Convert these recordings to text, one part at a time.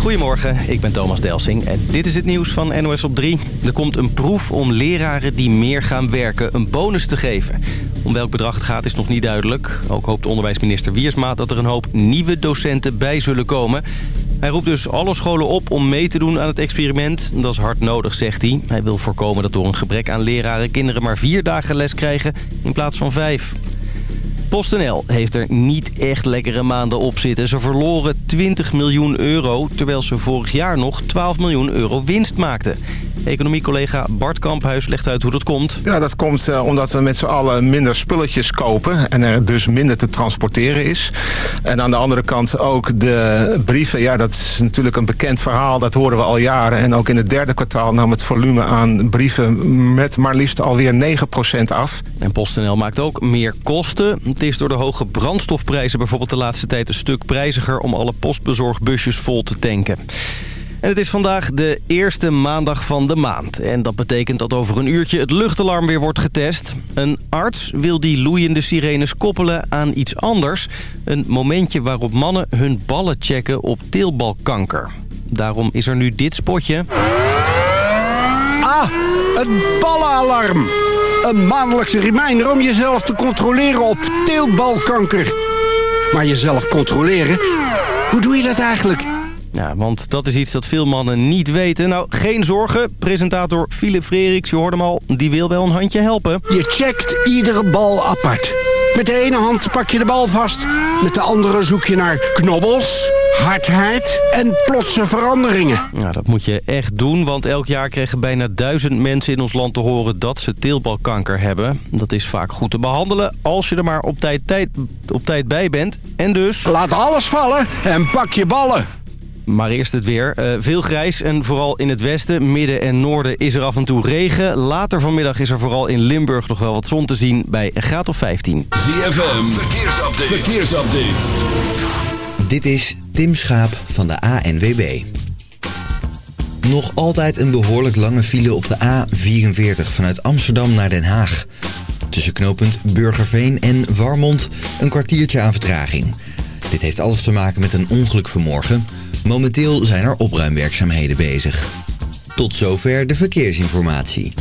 Goedemorgen, ik ben Thomas Delsing en dit is het nieuws van NOS op 3. Er komt een proef om leraren die meer gaan werken een bonus te geven. Om welk bedrag het gaat is nog niet duidelijk. Ook hoopt onderwijsminister Wiersma dat er een hoop nieuwe docenten bij zullen komen. Hij roept dus alle scholen op om mee te doen aan het experiment. Dat is hard nodig, zegt hij. Hij wil voorkomen dat door een gebrek aan leraren kinderen maar vier dagen les krijgen in plaats van vijf. PostNL heeft er niet echt lekkere maanden op zitten. Ze verloren 20 miljoen euro, terwijl ze vorig jaar nog 12 miljoen euro winst maakten. Economiecollega Bart Kamphuis legt uit hoe dat komt. Ja, dat komt uh, omdat we met z'n allen minder spulletjes kopen en er dus minder te transporteren is. En aan de andere kant ook de brieven. Ja, dat is natuurlijk een bekend verhaal. Dat horen we al jaren. En ook in het derde kwartaal nam het volume aan brieven met maar liefst alweer 9% af. En PostNL maakt ook meer kosten. Het is door de hoge brandstofprijzen bijvoorbeeld de laatste tijd een stuk prijziger om alle postbezorgbusjes vol te tanken. En het is vandaag de eerste maandag van de maand. En dat betekent dat over een uurtje het luchtalarm weer wordt getest. Een arts wil die loeiende sirenes koppelen aan iets anders. Een momentje waarop mannen hun ballen checken op teelbalkanker. Daarom is er nu dit spotje. Ah, het ballenalarm. Een maandelijkse reminder om jezelf te controleren op teelbalkanker. Maar jezelf controleren? Hoe doe je dat eigenlijk? Ja, want dat is iets dat veel mannen niet weten. Nou, geen zorgen. Presentator Philip Freriks, je hoorde hem al, die wil wel een handje helpen. Je checkt iedere bal apart. Met de ene hand pak je de bal vast. Met de andere zoek je naar knobbels, hardheid en plotse veranderingen. Ja, dat moet je echt doen, want elk jaar krijgen bijna duizend mensen in ons land te horen dat ze teelbalkanker hebben. Dat is vaak goed te behandelen als je er maar op tijd, tijd, op tijd bij bent. En dus... Laat alles vallen en pak je ballen. Maar eerst het weer. Uh, veel grijs en vooral in het westen, midden en noorden is er af en toe regen. Later vanmiddag is er vooral in Limburg nog wel wat zon te zien bij een graad of 15. ZFM, verkeersupdate. verkeersupdate. Dit is Tim Schaap van de ANWB. Nog altijd een behoorlijk lange file op de A44 vanuit Amsterdam naar Den Haag. Tussen knooppunt Burgerveen en Warmond een kwartiertje aan vertraging. Dit heeft alles te maken met een ongeluk vanmorgen... Momenteel zijn er opruimwerkzaamheden bezig. Tot zover de verkeersinformatie.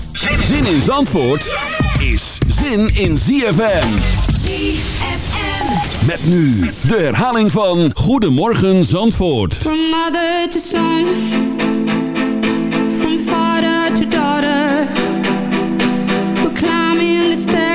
Zin in Zandvoort is zin in ZFM. ZFM. Met nu de herhaling van Goedemorgen Zandvoort. From mother to son. From father to daughter. We're climbing the staircase.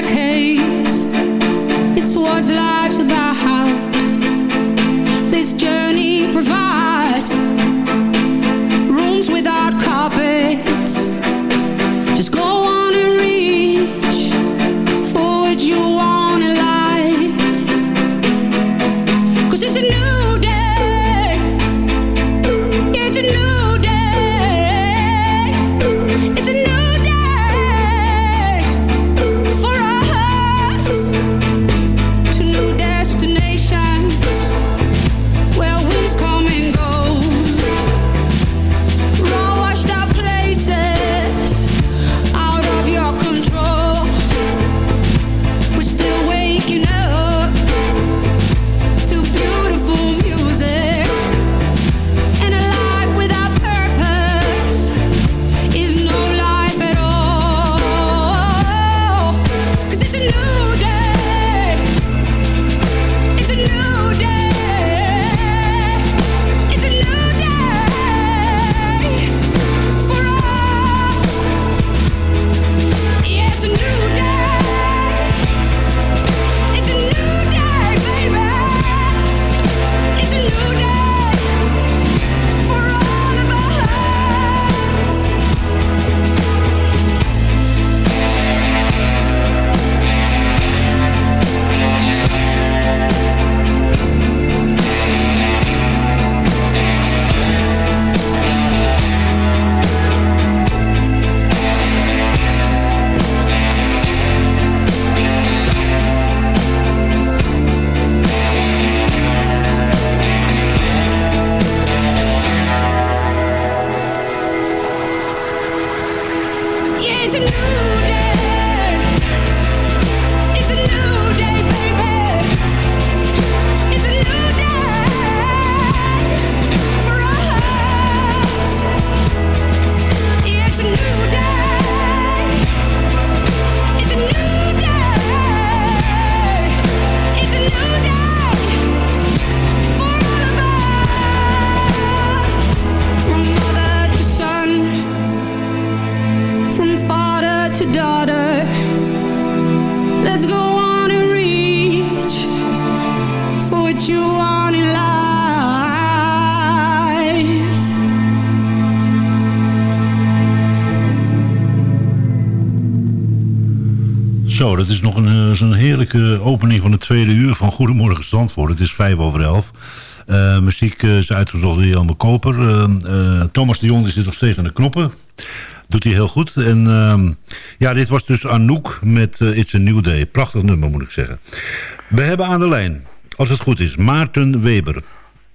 Zo, dat is nog een, eh, zo'n heerlijke opening van het tweede uur van Goedemorgen Zandvoort. Het is vijf over elf. Eh, muziek eh, is uitgezocht door Jelme Koper. Thomas de Jong zit nog steeds aan de knoppen. Doet hij heel goed. En ehm, ja, dit was dus Anouk met It's a New Day. Prachtig nummer, moet ik zeggen. We hebben aan de lijn, als het goed is, Maarten Weber.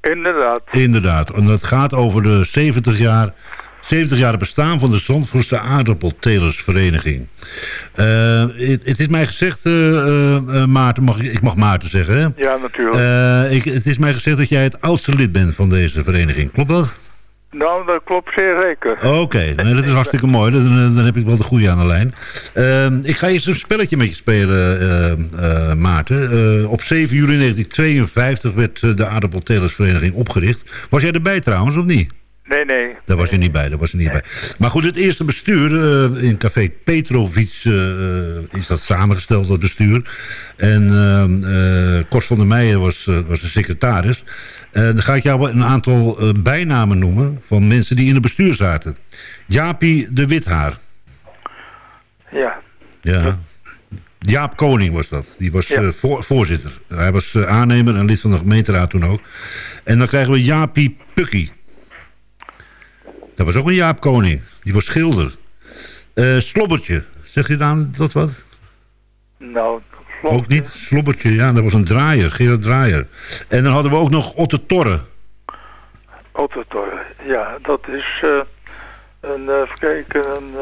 Inderdaad. Inderdaad. En dat gaat over de 70 jaar, 70 jaar bestaan van de Zandvoortse aardappeltelersvereniging. Eh, het, het is mij gezegd, eh, eh, Maarten, mag, ik mag Maarten zeggen, hè? Ja, natuurlijk. Het is mij gezegd dat jij het oudste lid bent van deze vereniging. Klopt dat? nou, dat klopt zeer zeker. Oké, nee, dat is hartstikke mooi. Dan, dan heb ik wel de goede aan de lijn. Ehm, ik ga eerst een spelletje met je spelen, Maarten. Op 7 juli 1952 werd de Aardappeltelersvereniging opgericht. Was jij erbij trouwens, of niet? Nee, nee. Daar was je niet bij, daar was je niet bij. Maar goed, het eerste bestuur eh, in café Petrovic eh, is dat samengesteld, dat bestuur. En eh, Kort van der Meijen was, eh, was de secretaris. Eh, dan ga ik jou een aantal eh, bijnamen noemen van mensen die in het bestuur zaten. Jaapie de Withaar. Ja. Ja. Jaap Koning was dat. Die was Ja. eh, voor- voorzitter. Hij was eh, aannemer en lid van de gemeenteraad toen ook. En dan krijgen we Jaapie Pukkie. Dat was ook een Jaap Koning. Die was schilder. Eh Slobbertje. Zeg je dan dat wat? Nou, klopt. Ook niet? Slobbertje, ja, dat was een draaier. Gerard Draaier. En dan hadden we ook nog Otte Torre. Autotor. Ja, dat is eh, een, uh, even kijken, een,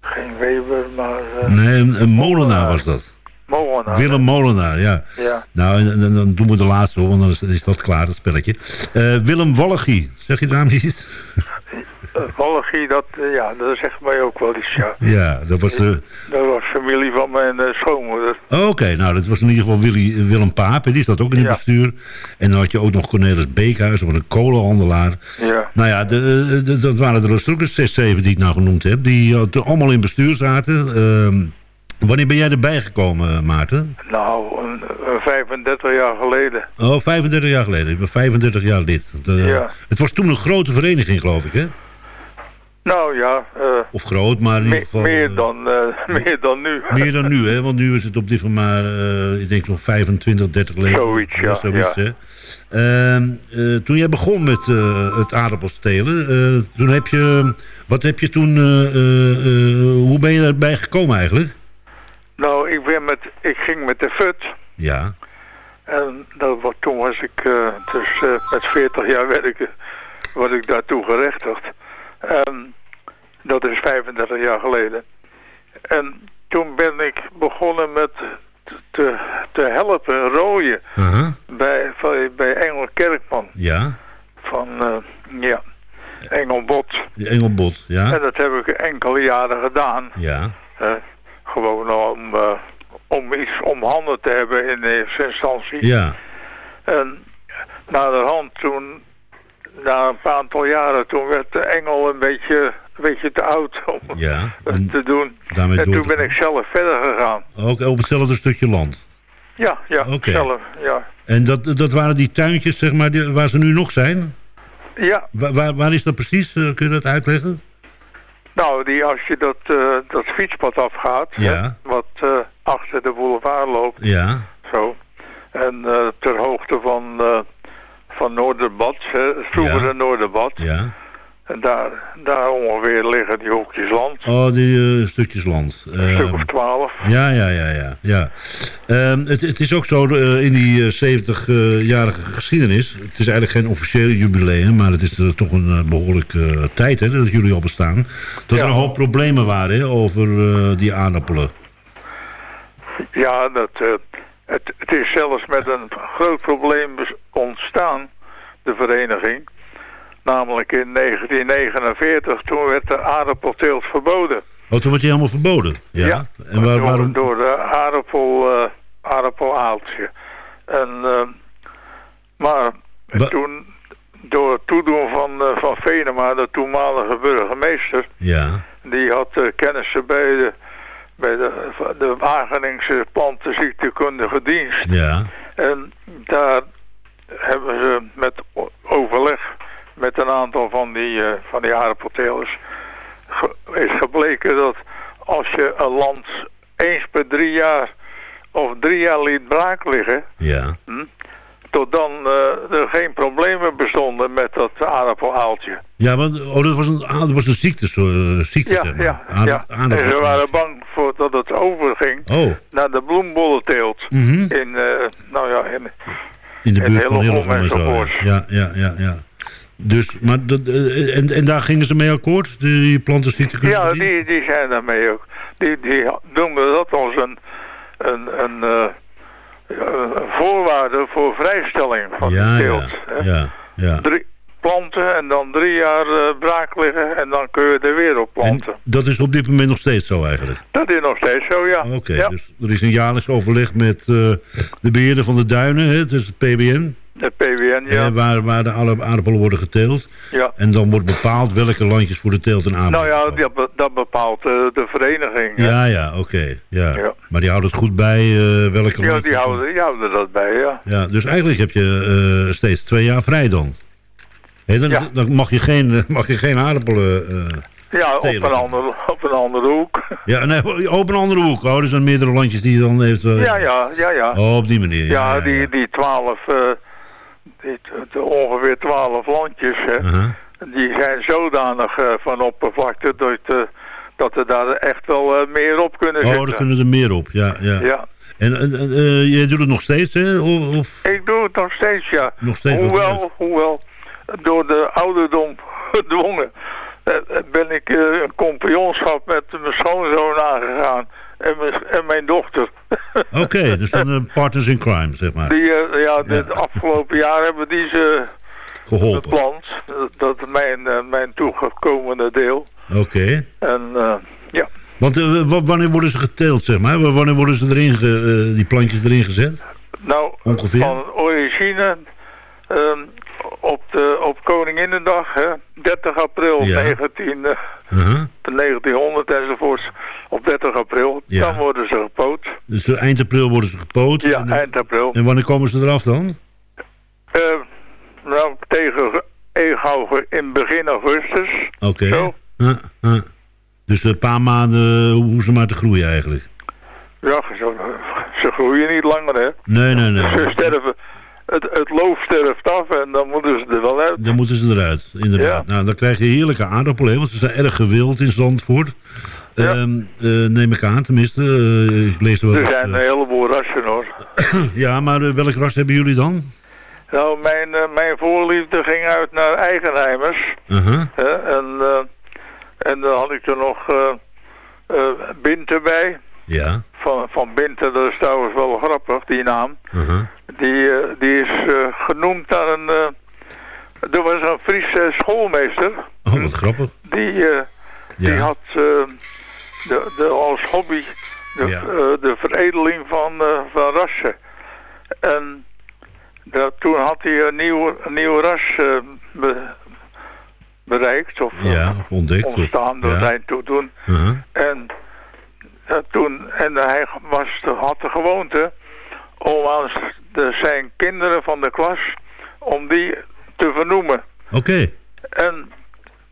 geen Weber, maar Nee, een, een molenaar was dat. Molenaar. Willem Molenaar, ja. Ja. Nou, en dan doen we de laatste hoor, want dan is, dat klaar, dat spelletje. Eh, Willem Wallegie, zeg je daarom iets? Uh, Wallegie, dat, eh, ja, dat zegt mij ook wel iets, ja. Ja, dat was de... Dat was familie van mijn eh, schoonmoeder. Oké, nou, dat was in ieder geval Willy, Willem Paap, die zat ook in het Ja. bestuur. En dan had je ook nog Cornelis Beekhuis, dat was een kolenhandelaar. Ja. Nou ja, de, de- dat waren er ook zes, zeven die ik nou genoemd heb, die eh, allemaal in bestuur zaten. Ehm, wanneer ben jij erbij gekomen, Maarten? Nou, een, een 35 jaar geleden. Oh, 35 jaar geleden. Ik ben 35 jaar lid. De- Ja. Het was toen een grote vereniging, geloof ik, hè? Nou ja, eh, Of groot, maar in ieder geval... meer, eh, dan, eh, meer dan nu. Meer dan nu, hè? Want nu is het op dit moment maar, eh, ik denk zo'n 25, 30 leden. Zoiets, ja, zoiets, ja. hè? Ehm, eh, toen jij begon met eh, het aardappelstelen, eh, toen heb je, wat heb je toen, eh, eh, eh, hoe ben je erbij gekomen eigenlijk? Nou, ik, ben met, ik ging met de FUT. Ja, En dat was, toen was ik eh, dus eh, met 40 jaar werken, was ik daartoe gerechtigd. En dat is 35 jaar geleden. En toen ben ik begonnen met te, te helpen rooien aha, bij, bij Engel Kerkman ja, van, eh, ja, Engelbot. Engelbot, ja, En dat heb ik enkele jaren gedaan. ja, gewoon om, eh, om iets om handen te hebben in eerste instantie. ja, En na de hand toen, na een aantal jaren, toen werd de engel een beetje, een beetje te oud om ja. te doen. En toen ben ik zelf verder gegaan. Ook op hetzelfde stukje land. Ja, ja, zelf, ja. En dat, dat waren die tuintjes, zeg maar, die- waar ze nu nog zijn? Ja, Waar, waar, waar is dat precies? Eh, kun je dat uitleggen? Nou, die, als je dat, eh, dat fietspad afgaat, Ja. hè, wat eh, achter de boulevard loopt, Ja, zo. En eh, ter hoogte van, eh van Noorderbad, vroegere Ja. Noorderbad. ja. Daar, daar ongeveer liggen die hoekjes land. Oh, die eh, stukjes land. Een stuk Ehm, of twaalf. Ja, ja, ja, ja. ja. Ehm, het, het is ook zo eh, in die 70-jarige geschiedenis. Het is eigenlijk geen officieel jubileum, maar het is eh, toch een eh, behoorlijke tijd hè, dat jullie al bestaan. Dat Ja. er een hoop problemen waren hè, over eh, die aardappelen. Ja, dat, eh, het, het is zelfs met een groot probleem ontstaan, de vereniging. Namelijk in 1949, toen werd de aardappelteelt verboden. Oh, toen werd die helemaal verboden. Ja. en waar, door, waarom? door de aardappel, eh aardappelaaltje. En, eh, maar Wa- toen, door het toedoen van, eh, van Venema, de toenmalige burgemeester... Ja, Die had eh, kennissen bij de, bij de, de Wageningse plantenziektekundige dienst. ja, En daar hebben ze met overleg met een aantal van die, eh, van die aardappeltelers... ge- is gebleken dat als je een land eens per drie jaar of drie jaar liet braak liggen, Ja. tot dan eh, er geen problemen bestonden met dat aardappelaaltje. Ja, want oh, dat, was een, ah, dat was een ziekte, zo, eh, ziekte Ja, zeg maar. ja, ja. En ze waren bang voor dat het overging Oh, naar de bloembollenteelt. mhm. In, eh, nou ja, in, in de buurt van Hillegom zo. enzovoort. Ja, ja, ja, ja. Dus, maar dat, eh, en, en daar gingen ze mee akkoord, die plantenziekte? ja die, die zijn daarmee ook. Die, die noemen dat als een, een, een, eh, een voorwaarde voor vrijstelling van ja, de teelt. ja, ja. Drie planten en dan drie jaar eh, braak liggen en dan kun je er weer op En planten. dat is op dit moment nog steeds zo eigenlijk? Dat is nog steeds zo, ja. Oké, ja. dus er is een jaarlijks overleg met de beheerder van de duinen, hè, dus het PBN, PWN, ja. waar, waar de aardapp- aardappelen worden geteeld. ja. En dan wordt bepaald welke landjes voor de teelt en aanbod. Nou ja, dat, be- dat bepaalt eh, de vereniging. hè. Ja, ja, oké. ja. Ja. Maar die houdt het goed bij eh, welke Ja, landjes- die houden, die houden dat bij, ja. Ja, dus eigenlijk heb je eh, steeds twee jaar vrij dan. Dan, Ja. dan mag je geen, mag je geen aardappelen... Ja, op een, andere, op een andere hoek. ja, nee, op een andere hoek. Oh, er zijn meerdere landjes die je dan heeft... Ja, ja, ja, ja. Oh, op die manier. Ja, ja, die, die twaalf, die, t- ongeveer twaalf landjes, hè, Aha. die zijn zodanig eh, van oppervlakte dat, eh, dat er daar echt wel eh, meer op kunnen Oh, zitten. daar kunnen er meer op. Ja, ja. Ja, En, en en, jij doet het nog steeds, hè? Of, ik doe het nog steeds, ja. Nog steeds, hoewel, hoewel, door de ouderdom gedwongen, ben ik een compagnonschap met mijn schoonzoon aangegaan en mijn, en mijn dochter. Oké, dus dan eh, partners in crime, zeg maar. Die, eh, ja, dit afgelopen jaar hebben die ze Geholpen. beplant. Dat is mijn, eh, mijn toegekomene deel. Oké. En ja, Want wanneer worden ze geteeld, zeg maar? Wanneer worden ze erin, ge- die plantjes erin gezet? nou, Ongeveer? van origine ehm, op, de, op Koninginnedag, hè, 30 april Ja. 19, eh, Aha. 1900 enzovoorts, op 30 april, Ja. dan worden ze gepoot. Dus eh, eind april worden ze gepoot. Ja, en, eind april. en wanneer komen ze eraf dan? Eh, nou, tegen in begin augustus. Oké. Ja, ja. Dus een paar maanden hoe ze maar te groeien eigenlijk. Ja, ze, ze groeien niet langer, hè. Nee, nee, nee. Ze sterven, het, het loof sterft af en dan moeten ze er wel uit. Dan moeten ze eruit, inderdaad. Nou, dan krijg je heerlijke aardappelen, want ze zijn erg gewild in Zandvoort. Ja. Eh, neem ik aan, tenminste. eh, ik lees er wel Er zijn een eh, heleboel rassen, hoor. Ja, maar welk ras hebben jullie dan? Nou, mijn, mijn voorliefde ging uit naar Eigenheimers. Hè, en, en dan had ik er nog Binten bij. Ja. Van, van Binten, dat is trouwens wel grappig, die naam. Aha. Die, eh, die is eh, genoemd naar een... eh, er was een Friese schoolmeester. Oh, wat grappig. Die, die had de, de, als hobby de, Ja. de veredeling van, van rassen. En dat, toen had hij een nieuw, een nieuw ras be- bereikt. Of Ja, ontdekt. ontstaan door ja. zijn toedoen. Aha. En, eh, toen, en hij was, had de gewoonte om aan de, zijn kinderen van de klas, om die te vernoemen. Oké. En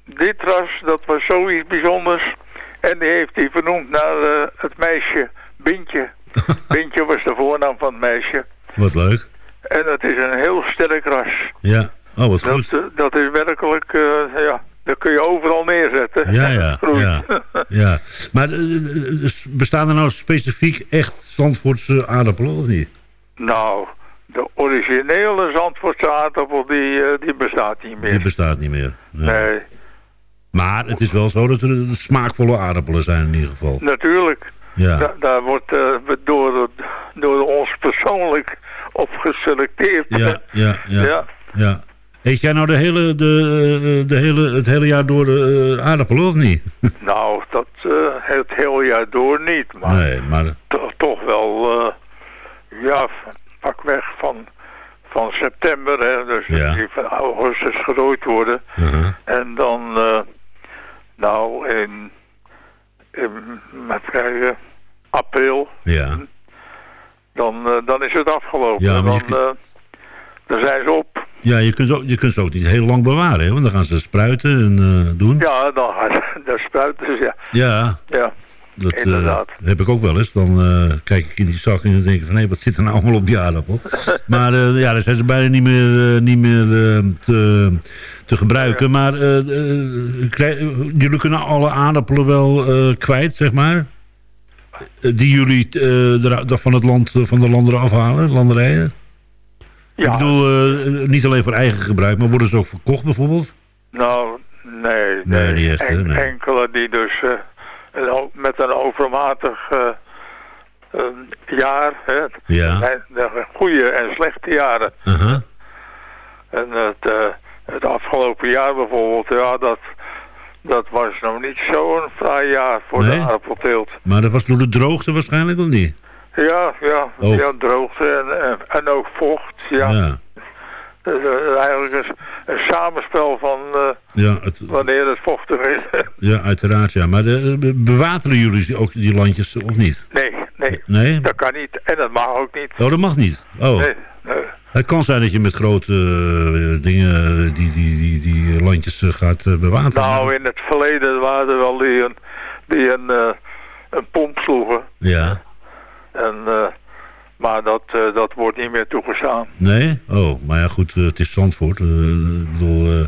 dit ras, dat was zoiets bijzonders. En die heeft hij vernoemd naar eh, het meisje Bintje. Bintje was de voornaam van het meisje. Wat leuk. En het is een heel sterk ras. Ja. Oh, wat goed. Dat, eh, dat is werkelijk, ja, dat kun je overal neerzetten. Ja, ja, ja. ja. Maar eh, eh, dus bestaan er nou specifiek echt Zandvoortse aardappelen of niet? nou, de originele Zandvoortse aardappel, die, eh, die bestaat niet meer. Die bestaat niet meer. Nee. Nee, Maar het is wel zo dat er smaakvolle aardappelen zijn in ieder geval. natuurlijk. Ja. Da- daar wordt eh, door, door ons persoonlijk op geselecteerd. Ja, ja, ja. ja. ja. Eet jij nou de hele, de, eh, de hele, het hele jaar door uh, aardappelen of niet? Nou, dat eh, het hele jaar door niet, maar Nee, maar... to- toch wel, eh, ja, pakweg van, van september, hè, dus Ja. die van augustus gerooid worden. uh-huh. En dan, eh, nou, in, in even kijken, april, Ja. dan, eh, dan is het afgelopen. Ja, je dan, eh, dan zijn ze op. Ja, je kunt, ook, je kunt ze ook niet heel lang bewaren, hè? want dan gaan ze spruiten en eh, doen. Ja, dan, dan spruiten ze, ja. Ja, ja. dat eh, inderdaad. heb ik ook wel eens. Dan eh, kijk ik in die zak en dan denk ik van... hé, wat zit er nou allemaal op die aardappel? maar ja, dan zijn ze bijna niet meer, niet meer te, te gebruiken. Maar jullie kunnen alle aardappelen wel kwijt, zeg maar? Die jullie van het land, van de landeren afhalen, landerijen? Ja, Ik bedoel, eh, niet alleen voor eigen gebruik, maar worden ze ook verkocht bijvoorbeeld? nou, nee. Nee, niet echt, hè, En- nee. Enkele die dus eh, met een overmatig eh, jaar, hè, Ja. de, de goede en slechte jaren. Uh-huh. En het, het afgelopen jaar bijvoorbeeld, ja, dat, dat was nog niet zo'n fraai jaar voor Nee? de aardappelteelt. Maar dat was door de droogte waarschijnlijk, of niet? Ja, ja, Ook. ja droogte en, en, en ook vocht. Ja. Ja, Dus, eh, eigenlijk een, een samenspel van eh, ja, het, wanneer het vochtig is. ja uiteraard. Ja. Maar de, be- bewateren jullie ook die landjes of niet? nee, nee, Nee? dat kan niet. En dat mag ook niet. Oh, dat mag niet. Oh. Nee, nee. Het kan zijn dat je met grote eh, dingen die, die, die, die landjes eh, gaat eh, bewateren. Nou, in het verleden waren er wel die een, die een, eh, een pomp sloegen. Ja. En, eh, maar dat, eh, dat wordt niet meer toegestaan. Nee? Oh, maar ja goed, eh, het is Zandvoort. ik bedoel,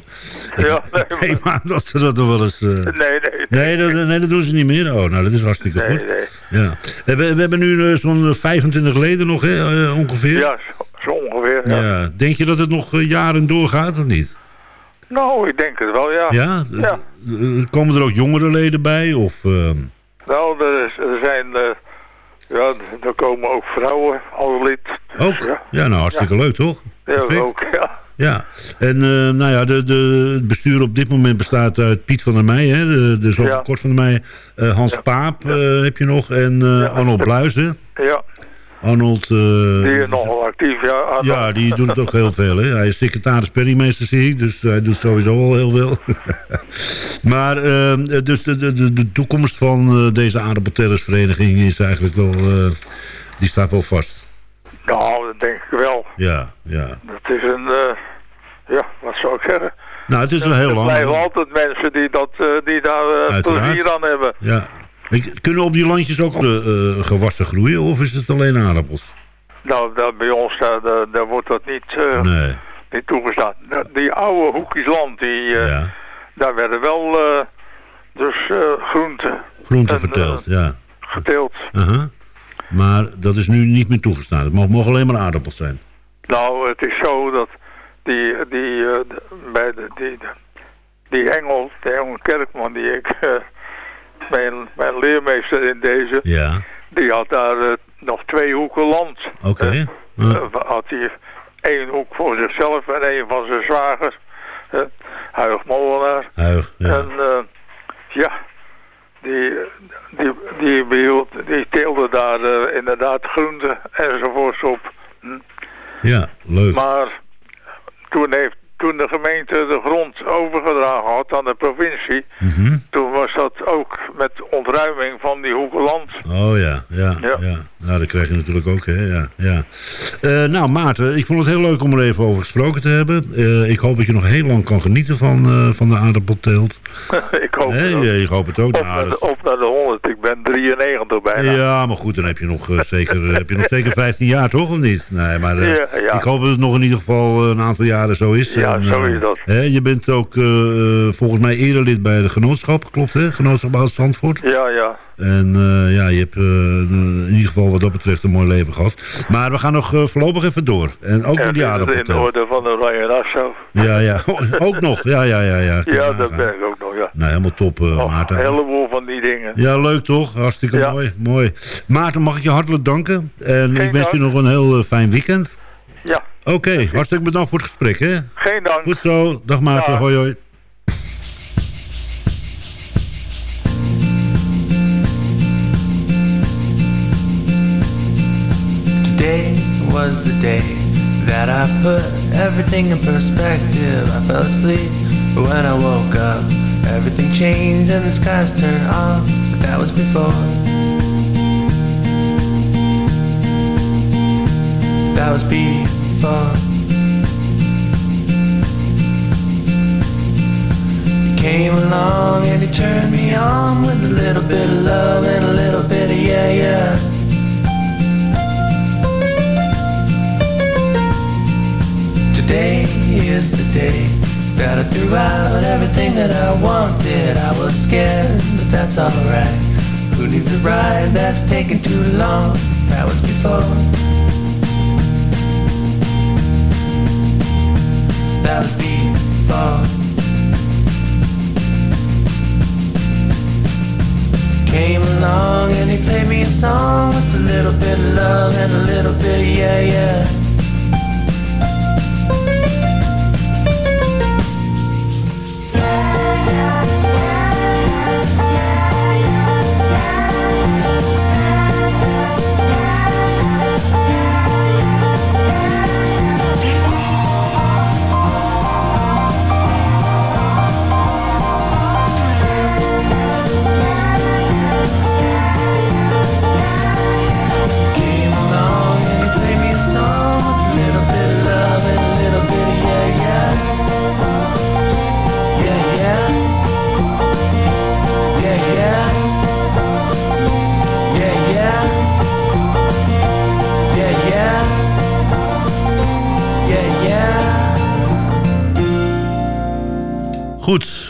Ja, nee, aan dat ze dat nog wel eens... eh, Nee, nee. Nee, dat, nee, dat doen ze niet meer. Oh, nou, dat is hartstikke Nee, goed. nee. Ja. We, we hebben nu zo'n 25 leden nog, hè, ongeveer. Ja, zo, zo ongeveer. Ja. Ja. Denk je dat het nog jaren doorgaat of niet? Nou, ik denk het wel, ja. Ja? Ja. Komen er ook jongere leden bij? Of, Nou, er, er zijn... ja, er komen ook vrouwen als lid. Dus, ook? Ja, Ja, nou, hartstikke leuk, toch? ja Perfect. ook, ja. Ja, en eh, nou ja, de, de, het bestuur op dit moment bestaat uit Piet van der Meij, hè, de, de zoon Ja. Kort van der Meij, eh, Hans. Paap eh, heb je nog en. Arnold Bluizen. Ja, Arnold... eh, die is nogal actief, ja. Ja, die doet het ook heel veel. Hè. Hij is secretaris penningmeester, zie ik. Dus hij doet sowieso al heel veel. maar eh, dus de, de, de, toekomst van eh, deze aardappelterrasvereniging is eigenlijk wel... die staat wel vast. Nou, dat denk ik wel. Ja, ja. Dat is een... ja, wat zou ik zeggen? Nou, het is wel heel er lang. blijven altijd mensen die, dat, die daar plezier aan hebben. Ja. Kunnen op die landjes ook andere eh, gewassen groeien? Of is het alleen aardappels? Nou, daar bij ons, daar, daar, daar wordt dat niet, eh, Nee. niet toegestaan. Die oude hoekjes land, die, eh, Ja. daar werden wel eh, dus eh groenten Groente en, verteld, eh, ja. geteeld. Aha. Maar dat is nu niet meer toegestaan. Het mogen, alleen maar aardappels zijn. Nou, het is zo dat die, die, eh, bij de, die, die Engel, de Engel Kerkman, die ik, eh, mijn, mijn leermeester in deze, Ja, die had daar eh, nog twee hoeken land. oké. Eh, eh, had hij één hoek voor zichzelf en één van zijn zwager, Huig Molenaar. Huig, ja. En ja, die, die, die, behield, die teelde daar inderdaad groenten enzovoorts op. Hm. Ja, leuk. Maar toen, heeft, toen de gemeente de grond overgedragen had aan de provincie, Mhm. toen was dat ook met ontruiming van die hoeken land. Oh ja, ja, ja. Ja. Nou, dat krijg je natuurlijk ook, hè. Ja, ja. Eh, nou, Maarten, ik vond het heel leuk om er even over gesproken te hebben. Eh, ik hoop dat je nog heel lang kan genieten van, eh, van de aardappelteelt. ik hoop het ook. Ik hoop het ook. Op, Nou, naar de, op naar de 100, ik ben 93 bijna. Ja, maar goed, dan heb je nog, zeker, heb je nog zeker 15 jaar, toch? Of niet? Nee, maar Ja, ja. ik hoop dat het nog in ieder geval een aantal jaren zo is. Ja, En, zo is dat. Hè, je bent ook eh, eh, volgens mij eerder lid bij de genootschap, klopt hè? Genootschap Oud Zandvoort. Ja, ja. En eh, ja, je hebt in ieder geval wat dat betreft een mooi leven gehad. Maar we gaan nog voorlopig even door. En ook met die de- in de orde van de Oranje Nassau. Ja, ja. ook nog. Ja, ja, ja. Ja, je Ja, dat ben ik ook nog, ja. Nou, helemaal top, Oh, Maarten. een heleboel van die dingen. Ja, leuk toch? Hartstikke Ja. mooi. mooi. Maarten, mag ik je hartelijk danken. En ik wens je dank. nog een heel fijn weekend. Ja, Oké, hartstikke bedankt voor het gesprek. Hè? geen dank. Goed zo. Dag Maarten. Ja. Hoi hoi. Today was the day that I put everything in perspective. I fell asleep, but when I woke up, everything changed and the skies turned off. But that was before. That was before. came along and he turned me on with a little bit of love and a little bit of yeah, yeah. Today is the day that I threw out everything that I wanted. I was scared, but that's alright. Who needs a ride that's taking too long? That was before. Song with a little bit of love and a little bit of yeah, yeah.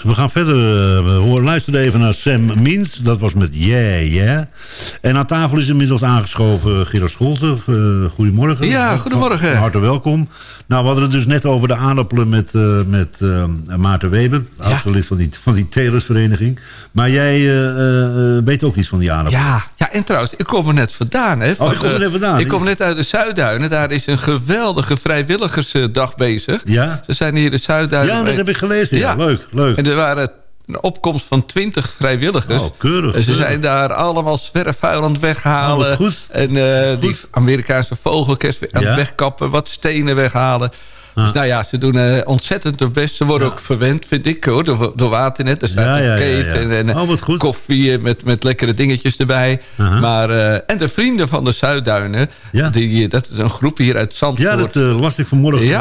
We gaan verder. Luisteren even naar Sam Mins. Dat was met Yeah, Yeah. En aan tafel is inmiddels aangeschoven Gerard Scholte. Eh, goedemorgen. Ja, goedemorgen. Van harte welkom. Nou, we hadden het dus net over de aardappelen met, eh, met eh, Maarten Weber. oudste lid van die, van die telersvereniging. Maar jij weet ook iets van die aardappelen. Ja, ja, en trouwens, ik kom er net vandaan. Hè, Oh, je komt er net vandaan? Ik kom net uit de Zuidduinen. Daar is een geweldige vrijwilligersdag bezig. Ja? Ze zijn hier de Zuidduinen. Ja, dat heb ik gelezen. Ja, leuk, leuk. En er waren een opkomst van 20 vrijwilligers. Oh, keurig, En ze keurig. zijn daar allemaal zwerfvuil aan het weghalen. Oh. En eh, die Amerikaanse vogelkers aan Ja? het wegkappen. Wat stenen weghalen. Dus nou ja, ze doen eh, ontzettend hun best. Ze worden ook verwend, vind ik, hoor, door, door Waternet. Er staat Ja, een keten en, en Oh, wat goed. koffie met, met lekkere dingetjes erbij. Aha. Maar, eh, en de vrienden van de Zuidduinen. Ja. Die, dat is een groep hier uit Zandvoort. Ja, dat eh, las ik vanmorgen eh,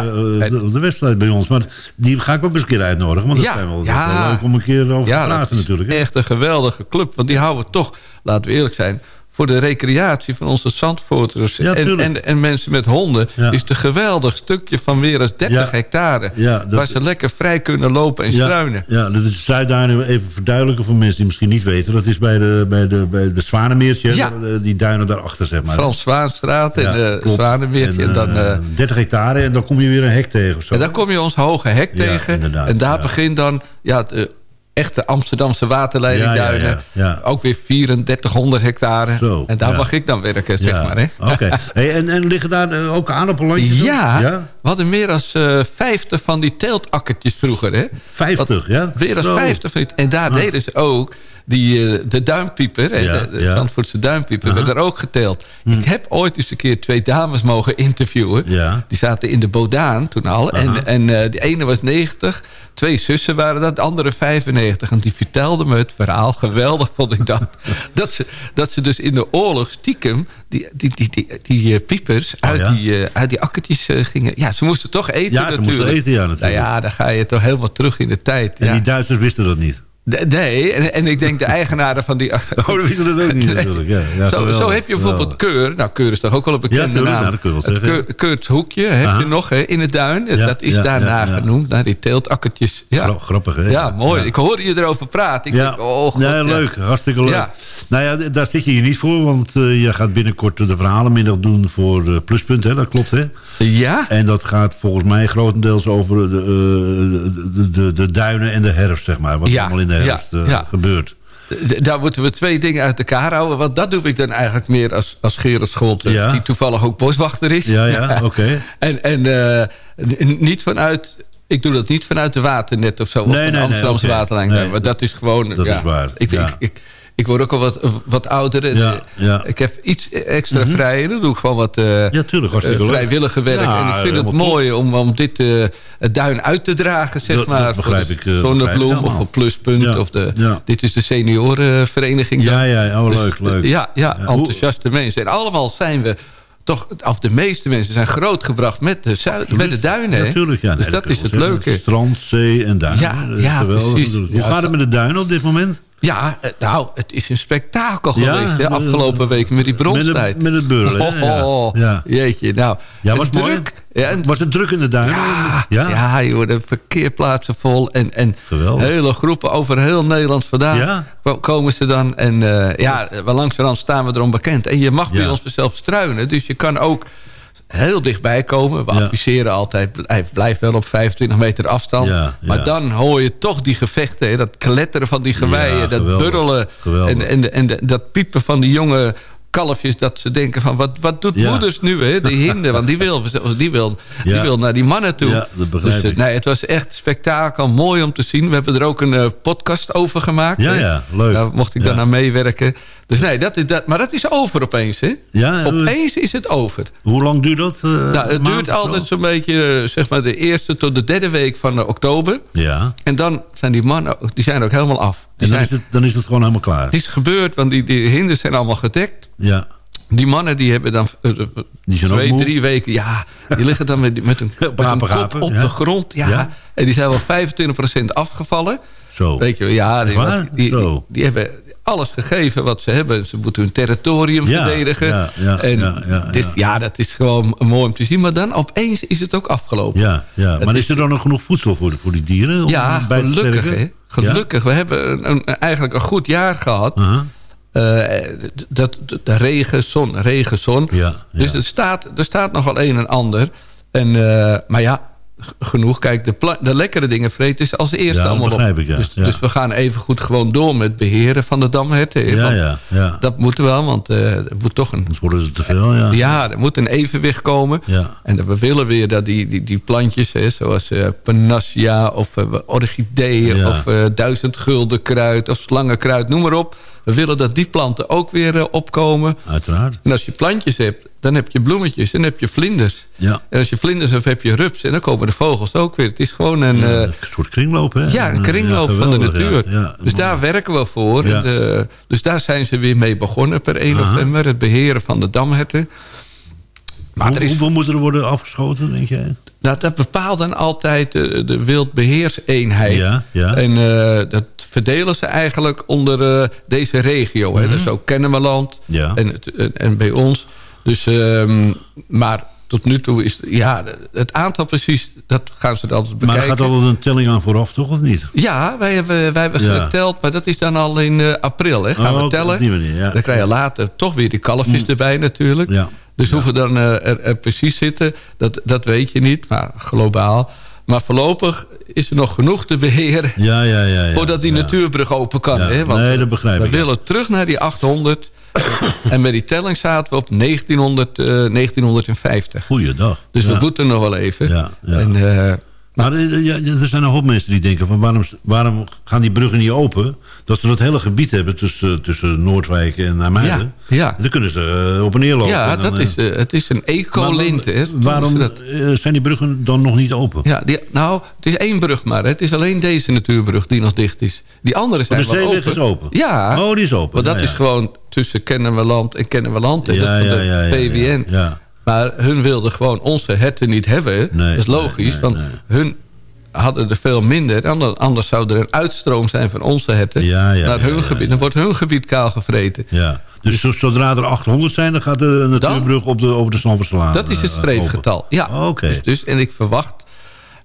de- de website bij ons. Maar die ga ik ook eens een keer uitnodigen. Want dat zijn wel, ja. dat is wel leuk om een keer over te praten natuurlijk. hè. echt een geweldige club. Want die houden toch, laten we eerlijk zijn... voor de recreatie van onze Zandvoorters Ja, en, en, en mensen met honden... Ja. is een geweldig stukje van meer dan 30 Ja. hectare... Dat- waar ze lekker vrij kunnen lopen en struinen. Ja, dat is Zuidduinen, even verduidelijken voor mensen die misschien niet weten. Dat is bij de, bij de, bij de Zwanemeertje, eh, die duinen daarachter zeg maar. Frans Zwaanstraat en Ja, eh. Zwanemeertje. En, dan, eh, eh, 30 hectare en dan kom je weer een hek tegen of zo. en daar kom je ons hoge hek tegen. en daar begint dan ja, de echte Amsterdamse waterleidingduinen. Ja, ja, ja, ja. Ook weer 3400 hectare. Zo, en daar ja. mag ik dan werken, zeg Ja, maar. Hè? Oké. Hey, en, en liggen daar eh, ook aardappellandjes op? Ja, ja? we hadden meer dan eh 50 van die teeltakkertjes vroeger. Hè? 50, ja? Meer dan Zo. 50 van die, En daar Ah. deden ze ook die, eh, de duimpieper. Ja, de ja. Zandvoortse duimpieper werd er ook geteeld. Ik heb ooit eens een keer twee dames mogen interviewen. Hm. Ja. Die zaten in de Bodaan toen al. En, en eh, de ene was 90. Twee zussen waren dat, de andere 95. En die vertelden me het verhaal. Geweldig vond ik dat. dat, ze, dat ze dus in de oorlog stiekem... die, die, die, die, die, eh, piepers uit, Oh, ja? die, uit die akkertjes gingen... Ja, ze moesten toch eten Ja, ze natuurlijk. moesten eten, ja, natuurlijk. Nou ja, dan ga je toch helemaal terug in de tijd. En ja. die Duitsers wisten dat niet. Nee, en, en ik denk de eigenaren van die... Oh, dat wisten dat ook niet Nee. natuurlijk. Ja, ja, zo, zo heb je bijvoorbeeld Keur. Nou, Keur is toch ook wel een bekende naam. nou, kun je wel het Keur, heb Aha. je nog hè, in het duin. Ja, dat is ja, daarna ja, ja. genoemd, naar die teeltakkertjes. Ja, Gra- Grappig, hè? ja mooi. Ja. Ik hoorde je erover praten. Ik Ja, denk, oh, god, ja, ja. leuk. Hartstikke leuk. Ja. Nou ja, daar zit je hier niet voor, want eh, je gaat binnenkort de verhalenmiddag doen voor eh, Pluspunt, hè? Dat klopt, hè? Ja? En dat gaat volgens mij grotendeels over de, eh, de, de, de duinen en de herfst, zeg maar. Wat Ja, allemaal in de ja, herfst eh, ja. gebeurt. Daar moeten we twee dingen uit elkaar houden. Want dat doe ik dan eigenlijk meer als, als Gerard Scholte. Ja. Die toevallig ook boswachter is. Ja, ja, oké. En, en eh, niet vanuit... Ik doe dat niet vanuit de waternet of zo. of Nee, van de nee, nee, Amsterdamse oké. waterlijn. Nee, maar dat is gewoon... dat ja, is waar, Ik, ja. ik, ik, ik word ook al wat, wat ouder. Ja, eh, ja. Ik heb iets extra vrij. En dan doe ik gewoon wat eh, Ja, tuurlijk, eh, vrijwillige werk. En ik vind het mooi om, om dit het duin uit te dragen. Zeg Dat- dat maar, begrijp ik, Zonnebloem of voor Pluspunt. Of de. Dit is de seniorenvereniging. dan. Ja, ja, oh, Dus, leuk, leuk. Ja, ja, hoe- enthousiaste mensen. En allemaal zijn we toch, of de meeste mensen zijn grootgebracht met de, zuid, met de duinen. Natuurlijk, ja. dus nee, dat is het leuke. Strand, zee en duinen. Ja. Ja, Hoe gaat het met de duinen op dit moment? Ja, eh, nou, het is een spektakel Ja, geweest met- afgelopen week met die bronstijd. Met met het beurlen, hè? Ja. Oh, Ja. jeetje, nou. Ja, was het het mooi? druk. Ja, en- Was het druk in de duinen? ja, Ja? joh, de verkeerplaatsen vol. En, en Geweldig. hele groepen over heel Nederland vandaan komen ze dan. En eh, ja, langzamerhand staan we erom bekend. En je mag bij ons zelf struinen. Dus je kan ook heel dichtbij komen. We Ja. adviseren altijd, blijf, blijf wel op 25 meter afstand. Ja, maar ja. dan hoor je toch die gevechten. Hè, dat kletteren van die geweien, dat geweldig. burrelen. Geweldig. En, en, en, dat piepen van die jonge kalfjes dat ze denken van wat, wat doet Ja. moeders nu hè? die hinden want die wil, die, wil, die wil naar die mannen toe Ja, dat begrijp dus, eh, ik. nee, het was echt spektakel mooi om te zien we hebben er ook een eh, podcast over gemaakt Ja, hè. ja, leuk. daar mocht ik dan aan meewerken dus nee dat is dat, maar dat is over opeens hè Ja, opeens is het over Hoe lang duurt dat? eh, nou, het duurt altijd zo'n beetje zeg maar de eerste tot de derde week van oktober Ja. en dan zijn die mannen die zijn ook helemaal af En dan zijn, is, het, dan is het gewoon helemaal klaar. het is gebeurd want die, die hinders zijn allemaal gedekt Ja. die mannen die hebben dan eh, Die twee, drie weken... Ja, die liggen dan met, met een, met een kop op ja. de grond. Ja. Ja. En die zijn wel 25% afgevallen. Zo. Weet je, wel, ja, die, die, die, Zo. die hebben alles gegeven wat ze hebben. Ze moeten hun territorium Ja, verdedigen. ja, ja, en ja, ja, dus, dat is gewoon mooi om te zien. Maar dan opeens is het ook afgelopen. Ja, ja. Maar is- is er dan nog genoeg voedsel voor, voor die dieren? om Ja, bij te gelukkig. Hè? Gelukkig. We hebben een, een- eigenlijk een goed jaar gehad. Eh, dat, de, regen, zon, regen, zon. Ja, Dus er staat, er staat nog wel een en ander. En, eh, maar ja, genoeg. Kijk, de, de lekkere dingen vreten is als eerste Ja, dat allemaal begrijp op. ik, ja. Dus, Ja. dus we gaan even goed gewoon door met beheren van de damherten. Ja. Dat moet wel, want eh, er moet toch een... Anders worden ze te veel, ja. Ja, er moet een evenwicht komen. En dat we willen weer dat die, die, die plantjes, hè, zoals eh panacea of eh, orchideeën of duizend gulden kruid of slangenkruid, noem maar op. We willen dat die planten ook weer eh, opkomen. Uiteraard. En als je plantjes hebt, dan heb je bloemetjes en heb je vlinders. Ja. En als je vlinders hebt, heb je rups. En dan komen de vogels ook weer. Het is gewoon een, Ja, eh, een soort kringloop, hè? ja, een Ja, kringloop van de natuur. Ja, dus daar werken we voor. Ja. En de- dus daar zijn ze weer mee begonnen per 1 Aha. november. Het beheren van de damherten. Maar Hoe- is Hoeveel moeten er worden afgeschoten, denk jij? Nou, dat bepaalt dan altijd de, de wildbeheerseenheid. Ja, ja. En eh, dat verdelen ze eigenlijk onder eh, deze regio. Hè. Dus ook Kennemerland Mhm. Ja. en, het- en, en bij ons. Dus, ehm, maar tot nu toe is ja, het aantal precies, dat gaan ze altijd Maar bekijken. er gaat altijd een telling aan vooraf, toch? Of niet? Ja, wij hebben, wij hebben Ja. geteld, maar dat is dan al in eh, april. Hè. Gaan Oh, we op tellen. die manier, ja. Dan krijg je later toch weer die kalfjes erbij natuurlijk. Ja. Dus hoeveel dan eh, er, er precies zitten, dat, dat weet je niet. Maar globaal. Maar voorlopig is er nog genoeg te beheren... Ja, ja, ja. ja. voordat die natuurbrug open kan. Hè? Want Nee, eh, dat begrijp we ik, ja. willen terug naar die 800. En met die telling zaten we op 1900, eh, 1950. Goeiedag. Dus ja. we moeten nog wel even. Ja, ja. En, eh, Maar eh, ja, er zijn een hoop mensen die denken van waarom, waarom gaan die bruggen niet open? Dat ze dat hele gebied hebben tussen, tussen Noordwijk en Nijmegen. Ja, ja. Dan kunnen ze eh, op en neer lopen. ja, dan, dat eh, is, eh, het is een ecolint. hè. Waarom dat- eh, zijn die bruggen dan nog niet open? Ja, die, nou, het is één brug maar. Hè. Het is alleen deze natuurbrug die nog dicht is. Die andere zijn de wel zeeweg open. is open? Ja. Oh, die is open. Want dat Ja, is gewoon tussen Kennemerland en Kennemerland. hè. dat Ja, is van ja, de PWN. ja. Maar hun wilden gewoon onze herten niet hebben. Nee, dat is logisch, nee, nee, want hun hadden er veel minder. Ander- Anders zou er een uitstroom zijn van onze herten Ja, ja, naar hun ja, gebied. Dan wordt hun gebied kaal gevreten. Ja. Dus zo- zodra er 800 zijn, dan gaat de natuurbrug op de, over de Snapperslaan. Dat is het eh, streefgetal. Ja. Oh, Oké. Dus, dus, en ik verwacht...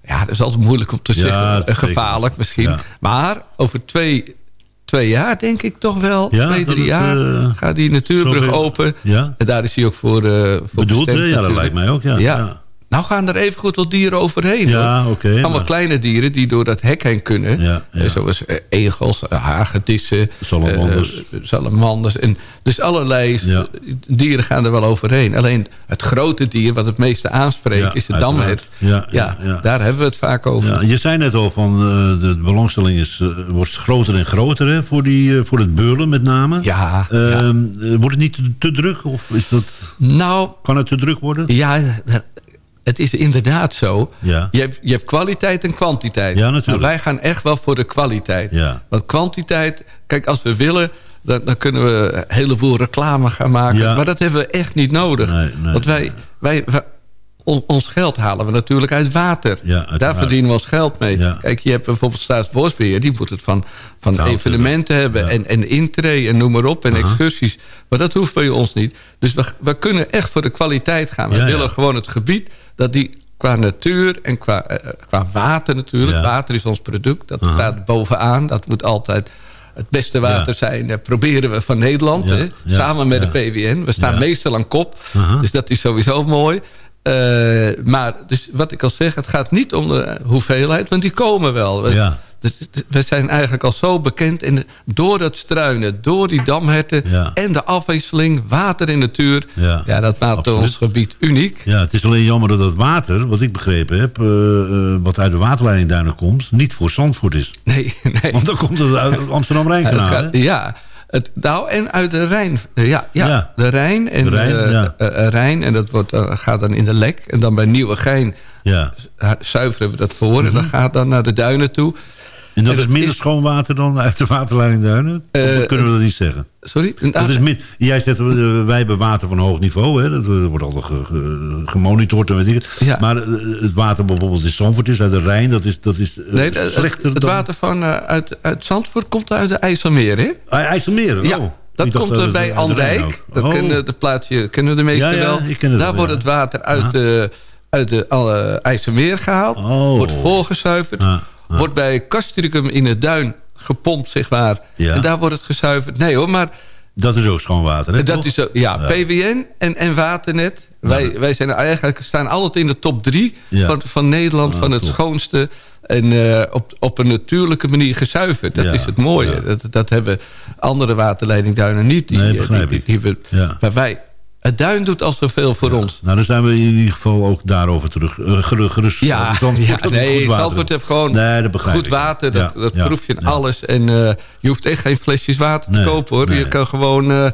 Ja, dat is altijd moeilijk om te zeggen. eh, gevaarlijk misschien. Maar over twee, twee jaar denk ik toch wel. Ja, twee, drie het, jaar eh, gaat die natuurbrug open. Ja. En daar is hij ook voor, eh voor Bedoeld, bestemd? Ja, dat natuurlijk. lijkt mij ook, ja. Ja. Nou gaan er even goed wat dieren overheen. Ja, Allemaal maar- kleine dieren die door dat hek heen kunnen. Ja, ja. Eh, Zoals eh, egels, eh, hagedissen. Salamanders. salamanders. En dus allerlei Ja. dieren gaan er wel overheen. Alleen het grote dier wat het meeste aanspreekt is de damhet. Ja, daar hebben we het vaak over. Ja, je zei net al van de belangstelling is, wordt groter en groter hè, voor, die, voor het beulen met name. Ja, Ehm, eh, Wordt het niet te, te druk? Of is dat, Nou, kan het te druk worden? ja, het is inderdaad zo. Ja. Je, hebt, je hebt kwaliteit en kwantiteit. Ja, natuurlijk. Nou, wij gaan echt wel voor de kwaliteit. Ja. Want kwantiteit, kijk, als we willen dan, dan kunnen we een heleboel reclame gaan maken. Ja. Maar dat hebben we echt niet nodig. Nee, nee, Want wij, wij, wij- on- ons geld halen we natuurlijk uit water. Ja, Daar verdienen we ons geld mee. Ja. Kijk, je hebt bijvoorbeeld Staatsbosbeheer. Die moet het van, van evenementen hebben. En, en intree en noem maar op. En excursies. Maar dat hoeft bij ons niet. Dus we, we kunnen echt voor de kwaliteit gaan. We willen gewoon het gebied dat die qua natuur en qua, eh, qua water natuurlijk. Water is ons product. Dat staat bovenaan. Dat moet altijd het beste water Ja. zijn. eh, proberen we van Nederland. Ja, Hè? ja, Samen met de PWN. We staan meestal aan kop. Dus dat is sowieso mooi. Eh, maar dus wat ik al zeg, het gaat niet om de hoeveelheid, want die komen wel. We, Ja. Dus we zijn eigenlijk al zo bekend. En door dat struinen, door die damherten Ja. en de afwisseling, water en natuur. Ja. Ja, dat maakt Absoluut. ons gebied uniek. Ja, het is alleen jammer dat het water, wat ik begrepen heb... eh, eh, wat uit de waterleiding daarna komt, niet voor Zandvoort is. Nee, nee. Want dan komt het uit Amsterdam-Rijnkanaal, gaat- ja, het, nou, en uit de Rijn. Eh, Ja, ja, Ja. de Rijn. En, De Rijn, ja. Rijn, en dat wordt, gaat dan in de lek. En dan bij Nieuwegein Ja. zuiveren we dat voor. En dat Mhm. gaat dan naar de duinen toe. En dat En is minder is- schoon water dan uit de waterleiding Duinen? Of Eh, kunnen we dat niet zeggen? Sorry? Dat is min, jij zegt, eh, wij hebben water van hoog niveau. Hè? Dat eh, wordt altijd ge- ge- gemonitord en weet ik het. Ja. Maar het water bijvoorbeeld in Zandvoort is uit de Rijn. Dat is, dat is Nee, het, slechter het dan... water van, uit, uit Zandvoort komt uit de IJsselmeer, hè? Ah, IJsselmeer, Ja, oh. dat komt dat er het bij de Andijk. Dat Oh. kennen, dat plaatsje kennen de meesten Ja, ja, wel. het Daar wel, wordt ja. het water uit de, uit de alle IJsselmeer gehaald. Oh. Wordt voorgezuiverd. Ah, ah. Wordt bij Castricum in het duin gepompt, zeg maar. Ja. En daar wordt het gezuiverd. Nee hoor, maar Dat is ook schoon water, hè? dat toch? is ja, PWN en, en Waternet. Wij, wij zijn eigenlijk, staan altijd in de top drie van, van Nederland, van het top. schoonste. En eh, op, op een natuurlijke manier gezuiverd. Dat is het mooie. Dat, dat hebben andere waterleidingduinen niet. Die, Nee, eh, begrijp die, ik. die, die we, Ja. Maar wij, het duin doet al zoveel voor ons. Nou, dan zijn we in ieder geval ook daarover terug. Uh, gerust. Ja, ja nee, Zandvoort heeft gewoon Nee, goed water. Dat, dat proef je in alles. En eh, je hoeft echt geen flesjes water te Nee, kopen hoor. nee. Je kan gewoon, eh,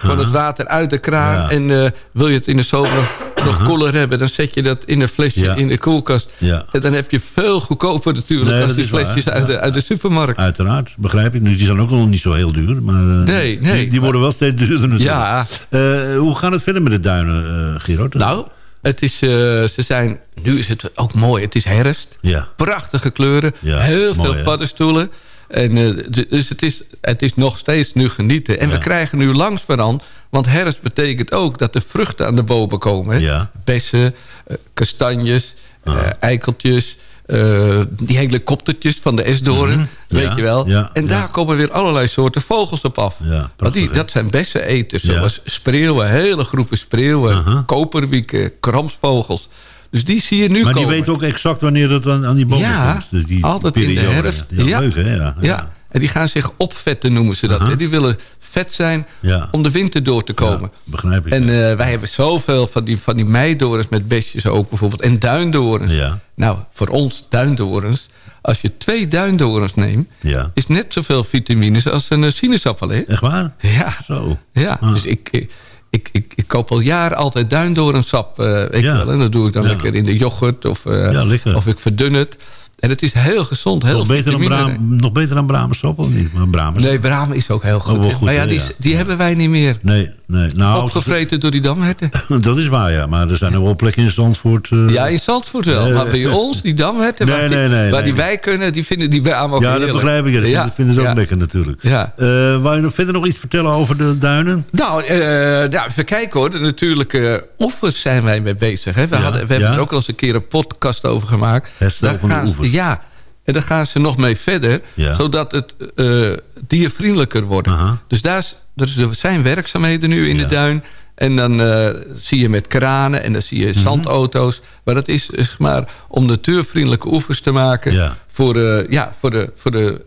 gewoon het water uit de kraan. Ja. En eh, wil je het in de zomer nog koeler hebben... dan zet je dat in een flesje Ja. in de koelkast. Ja. En dan heb je veel goedkoper natuurlijk... Nee, als die waar, flesjes uit, de, uit de supermarkt. Uiteraard, begrijp ik. Nu, die zijn ook nog niet zo heel duur. Maar, eh, Nee, nee, Die, worden wel steeds duurder natuurlijk. Ja. Eh, hoe gaat het verder met de duinen, Gerard? Nou, het is, ze zijn, nu is het ook mooi. Het is herfst. Ja. Prachtige kleuren. Ja, heel mooi, veel hè? En, eh, dus het is, het is nog steeds nu genieten. En Ja. we krijgen nu langzamerhand... want herfst betekent ook dat de vruchten aan de bomen komen. Ja. Bessen, eh, kastanjes, eh, eikeltjes... eh, die hele koptertjes van de esdoorn, Mhm. weet Ja, je wel. ja, en ja. daar komen weer allerlei soorten vogels op af. Ja, Want die, dat zijn besseneters, Ja. zoals spreeuwen, hele groepen spreeuwen, Aha. koperwieken, kramsvogels. Dus die zie je nu maar die komen. weten ook exact wanneer het aan, aan die bomen Ja, komt. Dus die altijd in de herfst. Ja, Ja. leuk hè? Ja, Ja. en die gaan zich opvetten noemen ze dat. Die willen vet zijn om de winter door te komen. Ja, begrijp ik. En eh, wij hebben zoveel van die, van die meidorens met besjes ook bijvoorbeeld. En duindorens. Ja. Nou, voor ons duindorens. Als je twee duindorens neemt... ja. is net zoveel vitamines als een eh, sinaasappel. Hè? Echt waar? Ja. Zo. Ja, Ah. dus ik, ik, ik, ik, ik koop al jaren altijd duindorensap. eh weet Ja. wel, en dat doe ik dan Ja. lekker in de yoghurt. Of, eh, Ja, of ik verdun het. En het is heel gezond. Heel Nog beter, dan. Braam, nog beter dan Bramensop of niet? Maar Bramers. Nee, Bramen is ook heel goed. Oh, maar ja, die, ja. die hebben wij niet meer. Nee, nee. Nou, Opgevreten door die damherten. dat is waar, ja. Maar er zijn nog wel plekken in Zandvoort... eh, Ja, in Zandvoort wel. Nee, maar nee. bij ons, die damherten, Nee, waar, die, nee, nee, waar nee. die wij kunnen, die vinden die Bramen ook Ja, dat begrijp ik. Dat Ja, dat vinden ze ook ja. lekker natuurlijk. Ja. Eh, wou je nog verder nog iets vertellen over de duinen? Nou, eh, nou, even kijken hoor. De natuurlijke oevers zijn wij mee bezig. Hè. We, Ja, hadden, we hebben ja. er ook al eens een keer een podcast over gemaakt. Herstel van de oevers. Ja, en daar gaan ze nog mee verder. Ja. Zodat het eh, diervriendelijker wordt. Dus daar is- er zijn werkzaamheden nu in Ja. de duin. En dan eh, zie je met kranen en dan zie Mhm. je zandauto's. Maar dat is zeg maar om natuurvriendelijke oevers te maken. Ja. Voor, eh, ja, voor de, voor de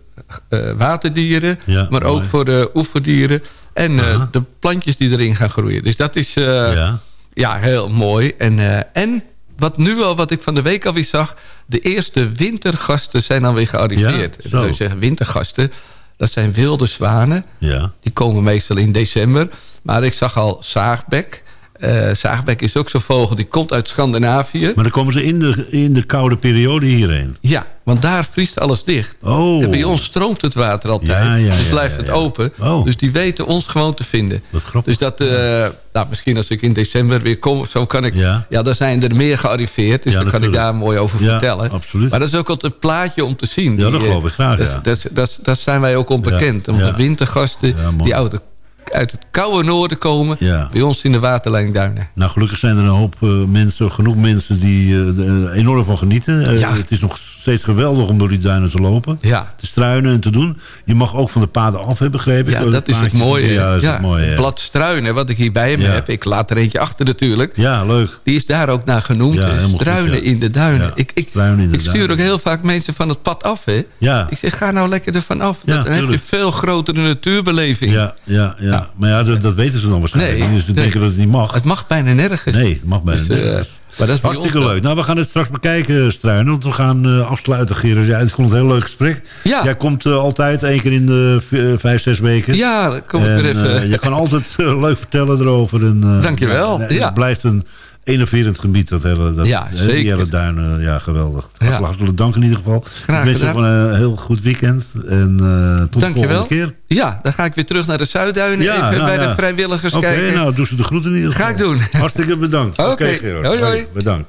waterdieren. Maar ook voor de oeverdieren. En de plantjes die erin gaan groeien. Dus dat is ja. ja. heel mooi. En, en wat nu al, wat ik van de week alweer zag... de eerste wintergasten zijn alweer gearriveerd. Ja, zo. zeggen wintergasten. Dat zijn wilde zwanen. Ja. Die komen meestal in december. Maar ik zag al zaagbek, Zaagbek is ook zo'n vogel, die komt uit Scandinavië. Maar dan komen ze in de, in de koude periode hierheen. Ja, want daar vriest alles dicht. Oh. En bij ons stroomt het water altijd. Ja, ja, dus blijft ja, het open. Oh. Dus die weten ons gewoon te vinden. Wat grappig. Dus dat, eh, nou, misschien als ik in december weer kom of zo kan ik... Ja. Ja, dan zijn er meer gearriveerd. Dus Ja, dan kan ik daar mooi over vertellen. absoluut. Maar dat is ook altijd een plaatje om te zien. Ja, dat eh, geloof ik graag, dat, dat, dat, dat zijn wij ook onbekend. Omdat de wintergasten die het, uit het koude noorden komen... Ja. bij ons in de waterlijnduinen. Nou, gelukkig zijn er een hoop eh, mensen, genoeg mensen die eh, er enorm van genieten. Eh, Ja. Het is nog steeds geweldig om door die duinen te lopen. Ja. Te struinen en te doen. Je mag ook van de paden af, hè, begrepen. Ja, dat is het mooie. Ja, ja, het mooie. Blad struinen, wat ik hier bij me heb. Ik laat er eentje achter natuurlijk. ja, leuk. Die is daar ook naar genoemd. Goed, struinen ja. in de duinen. Ik, ik, struinen in de ik stuur duinen. ook heel vaak mensen van het pad af. Hè? Ja. Ik zeg, ga nou lekker ervan af. Ja, dan heb je veel grotere natuurbeleving. Ja, ja, ja. Maar ja, dat, dat weten ze dan waarschijnlijk. Nee, niet. dus ze nee. denken dat het niet mag. Het mag bijna nergens. Nee, het mag bijna Dus, eh, nergens. Maar dat is Hartstikke leuk. Nou, we gaan het straks bekijken, Struinen. Want we gaan eh, afsluiten, Gerard. Ja, het vond een heel leuk gesprek. Ja. Jij komt eh, altijd één keer in de eh, vijf, zes weken. Ja, kom ik En, weer even. je kan altijd leuk vertellen erover. En, Dankjewel, en ja. Het blijft een enerverend gebied, dat hele, dat, Ja, zeker. Die hele duinen, ja, geweldig. Ja. Hartelijk, dank in ieder geval. Graag ik wens je een eh, heel goed weekend. En eh, tot de volgende keer. Ja, dan ga ik weer terug naar de Zuidduinen. Ja, even nou bij ja. de vrijwilligers Oké, kijken. nou, doe ze de groeten in ieder Ga geval. ik doen. Hartstikke bedankt. Oké, Oké, hoi, hoi. Hoi, Bedankt.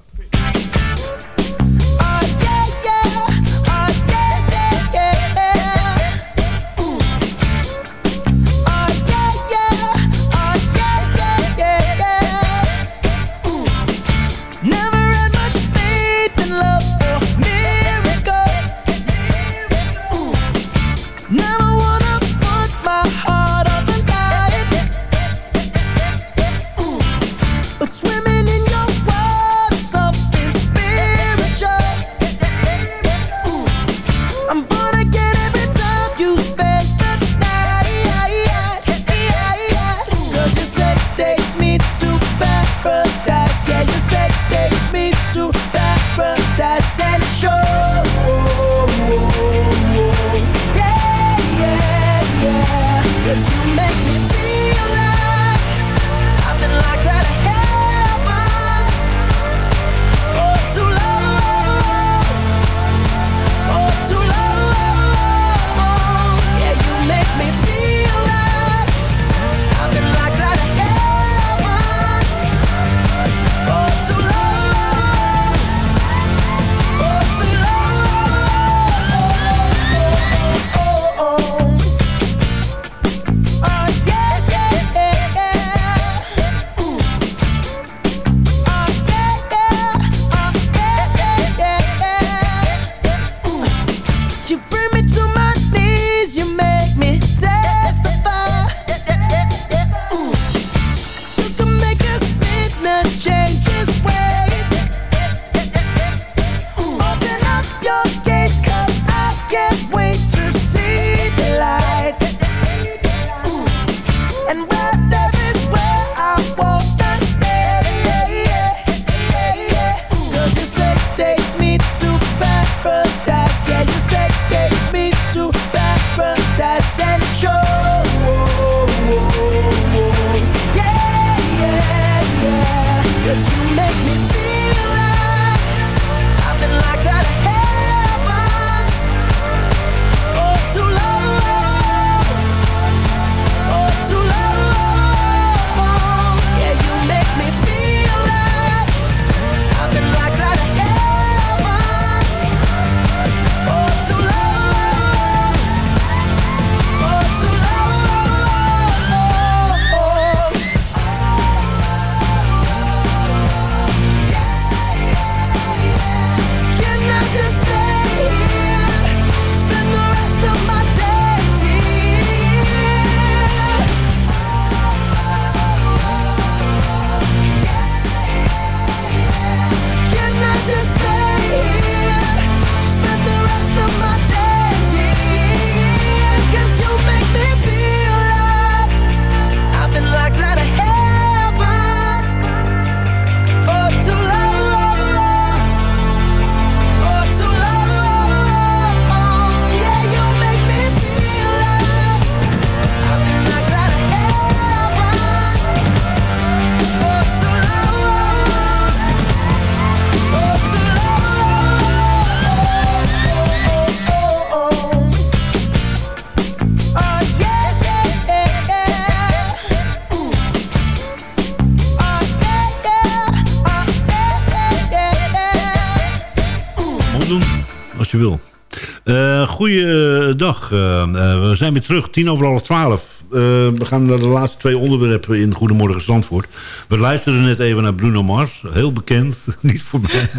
Goeiedag. Eh, eh, we zijn weer terug, tien over half twaalf. Eh, we gaan naar de laatste twee onderwerpen in Goedemorgen Zandvoort. We luisterden net even naar Bruno Mars. Heel bekend. Niet voor mij.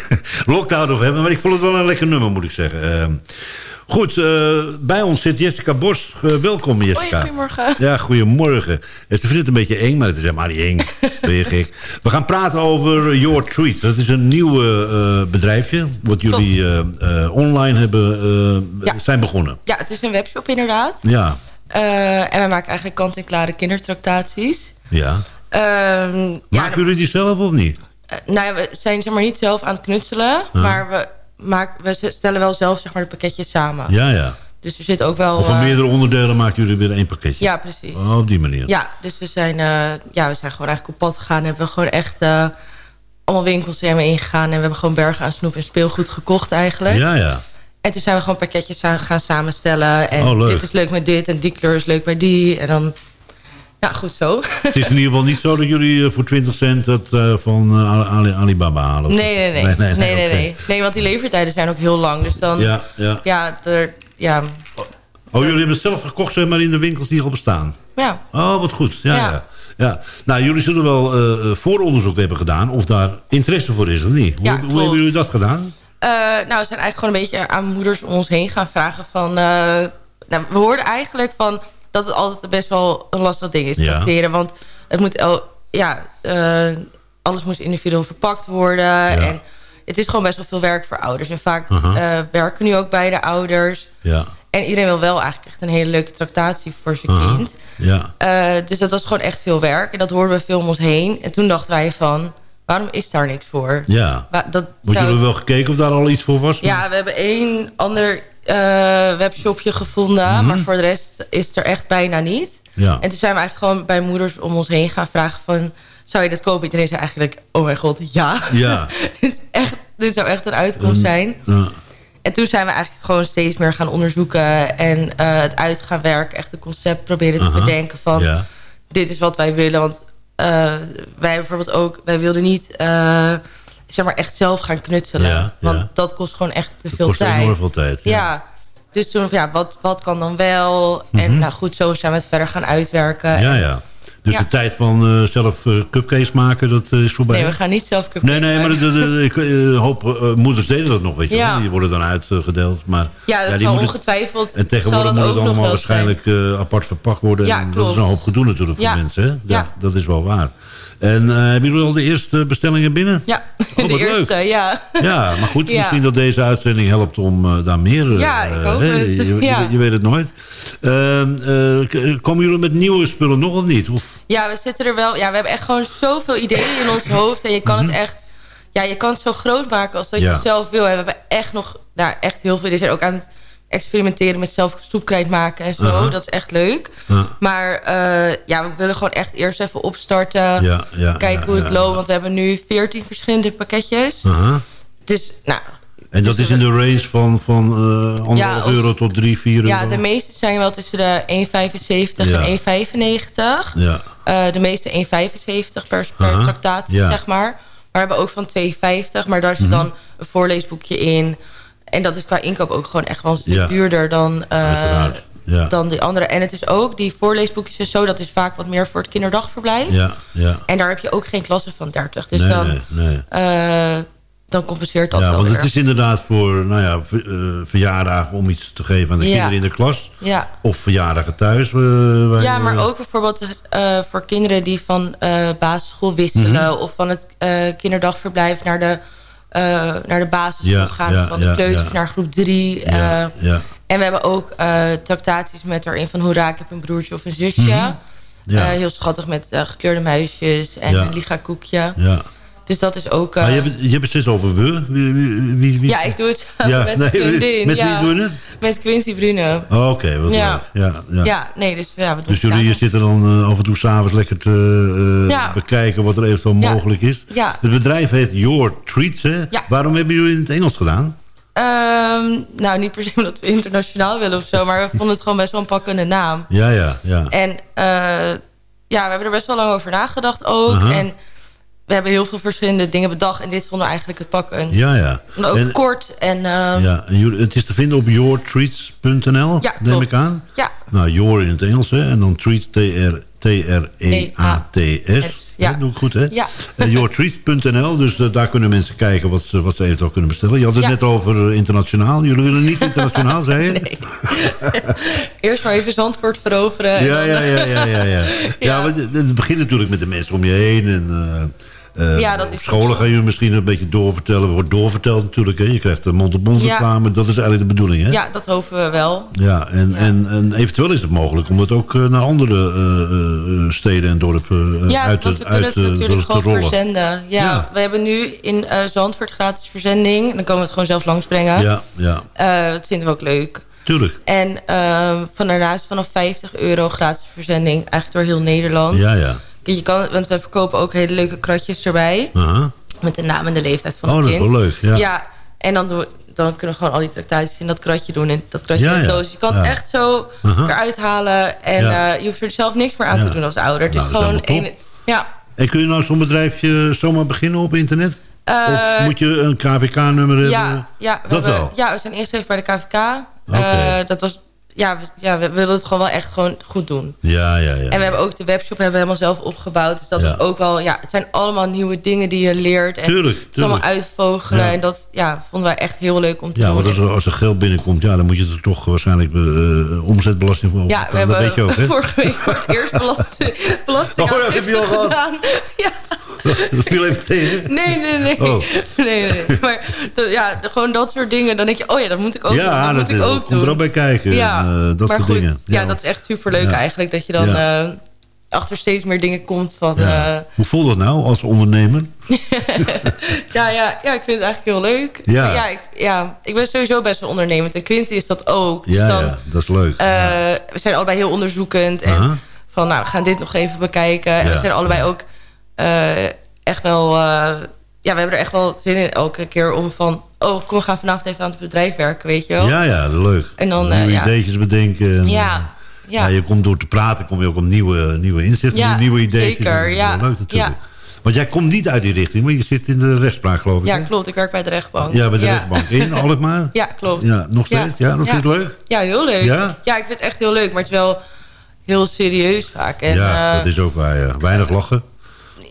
Lockdown of hebben. Maar ik vond het wel een lekker nummer, moet ik zeggen. Eh, goed, eh, bij ons zit Jessica Bos. Eh, welkom, Jessica. Hoi, goedemorgen. Ja, goedemorgen. Eh, Ze vindt het een beetje eng, maar het is helemaal niet eng. Ben je gek? We gaan praten over Your Treats. Dat is een nieuw eh, bedrijfje. Wat jullie eh, eh, online hebben, eh, Ja. zijn begonnen. Ja, het is een webshop inderdaad. Ja, Eh, en wij maken eigenlijk kant-en-klare kindertractaties. ja. Ehm, ja, Maken jullie die zelf of niet? eh, nou ja, we zijn zeg maar niet zelf aan het knutselen. Ja. Maar we, maken, we stellen wel zelf zeg maar, de pakketjes samen. Ja, ja. Dus er zit ook wel... Of van eh, meerdere onderdelen maken jullie weer één pakketje? Ja, precies. Oh, op die manier. Ja, dus we zijn, eh, ja, we zijn gewoon eigenlijk op pad gegaan. En hebben gewoon echt eh, allemaal winkels we ingegaan. En we hebben gewoon bergen aan snoep en speelgoed gekocht eigenlijk. Ja, ja. En toen zijn we gewoon pakketjes gaan samenstellen. En Oh, leuk. dit is leuk met dit en die kleur is leuk bij die. En dan, ja, goed zo. Het is in ieder geval niet zo dat jullie eh, voor 20 cent dat eh, van eh, Ali- Alibaba halen. Nee, nee, nee. Nee, nee, nee, nee. Nee, want die levertijden zijn ook heel lang. Dus dan, Ja, ja. ja, er, ja, Oh, jullie hebben het zelf gekocht zeg maar in de winkels die al bestaan? ja. Oh, wat goed. Ja, ja. Ja. ja. Nou, jullie zullen wel vooronderzoek hebben gedaan of daar interesse voor is of niet. Hoe, Ja, hoe hebben jullie dat gedaan? Nou, we zijn eigenlijk gewoon een beetje aan moeders om ons heen gaan vragen van... nou, we hoorden eigenlijk van dat het altijd best wel een lastig ding is, Ja. tracteren. Want het moet, el, ja, eh, alles moest individueel verpakt worden. En het is gewoon best wel veel werk voor ouders. En vaak Aha. eh, werken nu ook beide ouders. Ja. En iedereen wil wel eigenlijk echt een hele leuke tractatie voor zijn Aha. kind. Ja. Eh, dus dat was gewoon echt veel werk. En dat hoorden we veel om ons heen. En toen dachten wij van, waarom is daar niks voor? Ja. Wa- dat Want zou- jullie hebben wel gekeken of daar al iets voor was? ja, we hebben één ander webshopje gevonden. Mhm. Maar voor de rest is er echt bijna niet. Ja. En toen zijn we eigenlijk gewoon bij moeders om ons heen gaan vragen van... zou je dat kopen? Iedereen zei eigenlijk, oh mijn god, ja. Ja. dit, is echt, dit zou echt een uitkomst zijn. Ja. En toen zijn we eigenlijk gewoon steeds meer gaan onderzoeken... en eh, het uit gaan werken, echt een concept proberen te bedenken van... Ja. dit is wat wij willen. Want eh, wij bijvoorbeeld ook, wij wilden niet... zeg maar echt zelf gaan knutselen. Ja, want ja. dat kost gewoon echt te Dat veel kost tijd. enorm veel tijd. Ja. Dus toen, ja, wat, wat kan dan wel? En Mhm. nou goed, zo zijn we het verder gaan uitwerken. Ja, ja. Dus de tijd van eh, zelf eh, cupcakes maken, dat eh, is voorbij? Nee, we gaan niet zelf cupcakes Nee, nee, maar maken. de, de- de- ik hoop, moeders deden dat nog, weet je wel. Die worden dan uitgedeeld. Maar, Ja, dat die zal ongetwijfeld... En tegenwoordig moet dat het allemaal waarschijnlijk apart verpakt worden. Ja, en dat is een hoop gedoe natuurlijk voor mensen. Hè? Dat is wel waar. En eh, hebben jullie al de eerste bestellingen binnen? Ja, Oh, de eerste, ja. Ja, maar goed, Ja. misschien dat deze uitzending helpt om eh, daar meer... eh, Ja, ik hoop hè, het. Je, Ja. je weet het nooit. Ehm, eh, komen jullie met nieuwe spullen nog of niet? Of, Ja, we zitten er wel... Ja, we hebben echt gewoon zoveel ideeën in ons hoofd. En je kan het echt... Ja, je kan het zo groot maken als dat je Mhm. Ja. zelf wil. En we hebben echt nog... Nou, echt heel veel. We zijn ook aan het experimenteren met zelf stoepkrijt maken en zo. Dat is echt leuk. Ja. Maar eh, ja, we willen gewoon echt eerst even opstarten. Ja, ja, kijken ja, hoe het ja, loopt. Want we hebben nu 14 verschillende pakketjes. Aha. Dus, nou... En dat is in de range van, van eh anderhalf Ja, als- euro tot 3, 4 Ja, euro? de meeste zijn wel tussen de 1,75 Ja. en 1,95. Ja. Eh, de meeste 1,75 per, per tractatie, ja. zeg maar. Maar we hebben ook van 2,50. Maar daar zit Mhm. dan een voorleesboekje in. En dat is qua inkoop ook gewoon echt wel een stuk Ja. duurder dan, ja. dan die andere. En het is ook, die voorleesboekjes en zo... dat is vaak wat meer voor het kinderdagverblijf. Ja, ja. En daar heb je ook geen klassen van 30. Dus nee, dan, nee, nee. eh, dan compenseert dat Ja, wel want weer. het is inderdaad voor nou ja, ver- eh, verjaardagen om iets te geven aan de Ja. kinderen in de klas. Ja. Of verjaardagen thuis. Ja, maar ook bijvoorbeeld voor kinderen die van basisschool wisselen... Mhm. of van het kinderdagverblijf naar de, eh, naar de basisschool Ja, gaan... ja, van de kleuters ja. naar groep drie. Ja, eh, ja. En we hebben ook eh tractaties met erin van... hoera, ik heb een broertje of een zusje. Mhm. Heel schattig met gekleurde muisjes en een liga-koekje. Ja. Dus dat is ook... eh, Maar je hebt, je hebt het steeds over we. Wie, wie, wie, wie- ja, ik doe het samen Ja, met nee, vriendin. met wie ja. doe je het? Met Quincy Bruno. Oh, Oké, wat Ja. Ja, ja. Ja. nee, dus ja, we doen Dus het jullie zitten dan eh, af en toe s'avonds lekker te eh, bekijken wat er eventueel mogelijk is. Ja. Het bedrijf heet Your Treats, hè? Ja. Waarom hebben jullie in het Engels gedaan? Ehm, nou, niet per se omdat we internationaal willen of zo... maar we vonden het gewoon best wel een pakkende naam. Ja, ja, ja. En eh, ja, we hebben er best wel lang over nagedacht ook. En we hebben heel veel verschillende dingen bedacht. En dit vonden we eigenlijk het pakken. Ja, ja. En ook En- kort en... eh, Ja, en jullie- het is te vinden op yourtreats.nl, Ja, neem klopt. ik aan. Ja. Nou, your in het Engels, hè. En dan treats, T-R- T-R-E-A-T-S. Ja. Dat doe ik goed, hè? Ja. En yourtreats.nl, dus eh, daar kunnen mensen kijken wat ze, wat ze eventueel kunnen bestellen. Je had het Ja. net over eh, internationaal. Jullie willen niet internationaal, zei je? Eerst maar even Zandvoort veroveren. en Ja, ja, ja, ja, ja, ja. ja. want het- het begint natuurlijk met de mensen om je heen. En, eh, Ja, dat is op scholen gaan jullie misschien een beetje doorvertellen. Er wordt doorverteld natuurlijk. Hè. Je krijgt de mond-op-mond Ja. reclame. Dat is eigenlijk de bedoeling, hè? Ja, dat hopen we wel. Ja, en, En, en eventueel is het mogelijk om het ook eh, naar andere eh, steden en dorpen Ja, uit te want we kunnen uit het natuurlijk gewoon rollen. verzenden. Ja, Ja. we hebben nu in Zandvoort gratis verzending. Dan komen we het gewoon zelf langsbrengen. Ja, ja, dat vinden we ook leuk. tuurlijk. En van daarnaast vanaf 50 euro gratis verzending. Eigenlijk door heel Nederland. Ja, ja. Je kan, want we verkopen ook hele leuke kratjes erbij. Met de naam en de leeftijd van Oh, het dat is kind. wel leuk, ja. en dan, doen we, dan kunnen we gewoon al die tractaties in dat kratje doen. En dat kratje Ja, in de doos. Je kan het echt zo eruit halen. En eh, je hoeft er zelf niks meer aan te doen als ouder. Het Nou, is is gewoon een, ja, En kun je nou zo'n bedrijfje zomaar beginnen op internet? Eh, of moet je een KVK-nummer hebben? Ja, ja, we dat hebben- wel? Ja, we zijn eerst even bij de KVK. Eh, dat was, ja, we, ja, we willen het gewoon wel echt gewoon goed doen. Ja, ja, ja. En we hebben ook de webshop hebben we helemaal zelf opgebouwd. Dus dat Ja. is ook wel, ja, het zijn allemaal nieuwe dingen die je leert. En Tuurlijk, Het is allemaal uitvogelen. Ja. En dat ja, vonden wij echt heel leuk om te Ja, doen. want als er, als er geld binnenkomt, ja, dan moet je er toch waarschijnlijk eh, omzetbelasting voor ja, we hebben Dat weet je ook, hè? vorige week voor het eerst belasting, belasting Oh, dat heb je al gehad. Ja. Dat viel even tegen. Nee, nee, nee. Oh. nee, nee. Maar dat- ja, gewoon dat soort dingen. Dan denk je, oh ja, dat moet ik ook doen. ja, Dat, dat, moet ik ook komt doen. er ook bij kijken. Ja, en, eh, dat maar soort goed, dingen. Ja, dat is echt superleuk Ja. eigenlijk. Dat je dan Ja. eh, achter steeds meer dingen komt van... Ja. Ja. Hoe voelt dat nou als ondernemer? ja, ja, ja, ik vind het eigenlijk heel leuk. Ja. Ja, ik, ja, ik ben sowieso best wel ondernemend. En Quinty is dat ook. Dus Ja, dan, ja, dat is leuk. We zijn allebei heel onderzoekend. En van, nou, we gaan dit nog even bekijken. En Ja, we zijn allebei ook echt wel... eh, ja, we hebben er echt wel zin in elke keer om van... Oh, kom, we gaan vanavond even aan het bedrijf werken, weet je wel? ja, ja, leuk. En dan, eh, nieuwe ja. ideetjes bedenken. En, Ja, eh, ja. je komt door te praten, kom je ook op nieuwe, nieuwe inzichten, Ja, nieuwe ideetjes. zeker, ja. leuk natuurlijk. Want jij komt niet uit die richting, maar je zit in de rechtspraak, geloof ik. Ja, hè? klopt. Ik werk bij de rechtbank. Ja, bij de rechtbank. In Alkmaar? Ja, klopt. Ja, nog steeds? Ja, nog steeds leuk? Ja, heel leuk. Ja? Ja? ik vind het echt heel leuk. Maar het is wel heel serieus vaak. En, ja, eh, dat is ook waar. Weinig lachen.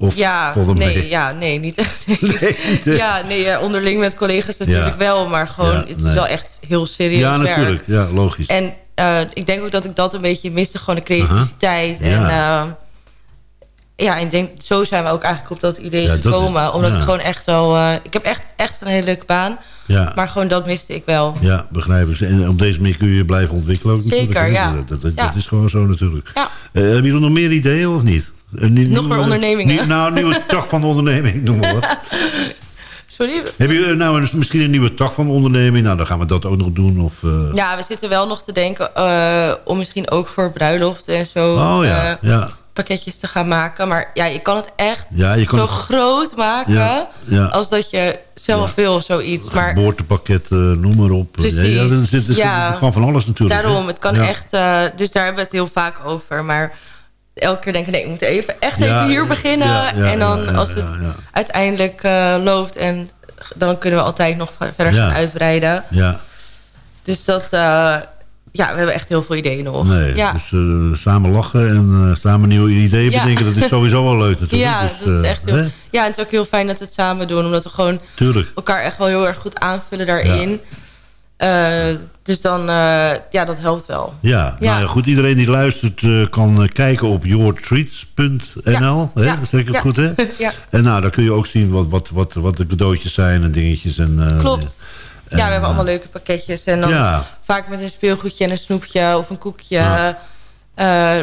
Of ja, nee, mee? ja, nee, niet echt. Nee. niet, ja, nee, ja, onderling met collega's natuurlijk Ja. wel. Maar gewoon, Ja, het is nee. wel echt heel serieus Ja, werk. natuurlijk. Ja, logisch. En eh, ik denk ook dat ik dat een beetje miste. Gewoon de creativiteit. En Ja. eh, ja, ik denk, zo zijn we ook eigenlijk op dat idee Ja, dat is- gekomen. omdat ik gewoon echt wel... eh, ik heb echt, echt een hele leuke baan. Ja. Maar gewoon dat miste ik wel. Ja, begrijp ik. En op deze manier kun je je blijven ontwikkelen ook Zeker, ja. Dat, dat, is gewoon zo natuurlijk. Ja. Eh, hebben jullie nog meer ideeën of niet? Nieuw- Nog meer ondernemingen? nieuw- nou, een nieuwe tak van de onderneming, noem maar wat. Sorry? Hebben jullie nou een- misschien een nieuwe tak van de onderneming? Nou, dan gaan we dat ook nog doen. Of, eh, Ja, we zitten wel nog te denken eh, om misschien ook voor bruiloften en zo Oh ja, eh, ja. pakketjes te gaan maken. Maar ja, je kan het echt Ja, je kan zo het- groot maken als dat je zelf wil, zoiets. Maar Geboortepakket, eh, noem maar op. Precies, Ja, dan zit. Het kan van alles natuurlijk. daarom, hè? het kan echt... eh, dus daar hebben we het heel vaak over. Maar elke keer denken, nee, ik moet even, echt Ja, even hier beginnen. ja, ja, en dan als het uiteindelijk eh, loopt... en dan kunnen we altijd nog verder Ja. gaan uitbreiden. Ja, Dus dat... eh, ja, we hebben echt heel veel ideeën nog. nee. Dus eh, samen lachen en samen nieuwe ideeën bedenken. Dat is sowieso wel leuk natuurlijk. Ja, Dus, dat is echt heel, hè? ja, en het is ook heel fijn dat we het samen doen. Omdat we gewoon Tuurlijk. elkaar echt wel heel erg goed aanvullen daarin. Dus dan, eh, ja, dat helpt wel. Ja, Ja. Nou ja, goed. Iedereen die luistert eh, kan eh, kijken op yourtreats.nl. ja, Dat zeg ik het goed, hè? Ja. En nou, daar kun je ook zien wat, wat, wat, wat de cadeautjes zijn en dingetjes. En, Klopt. Ja, we hebben allemaal leuke pakketjes. En dan vaak met een speelgoedje en een snoepje of een koekje.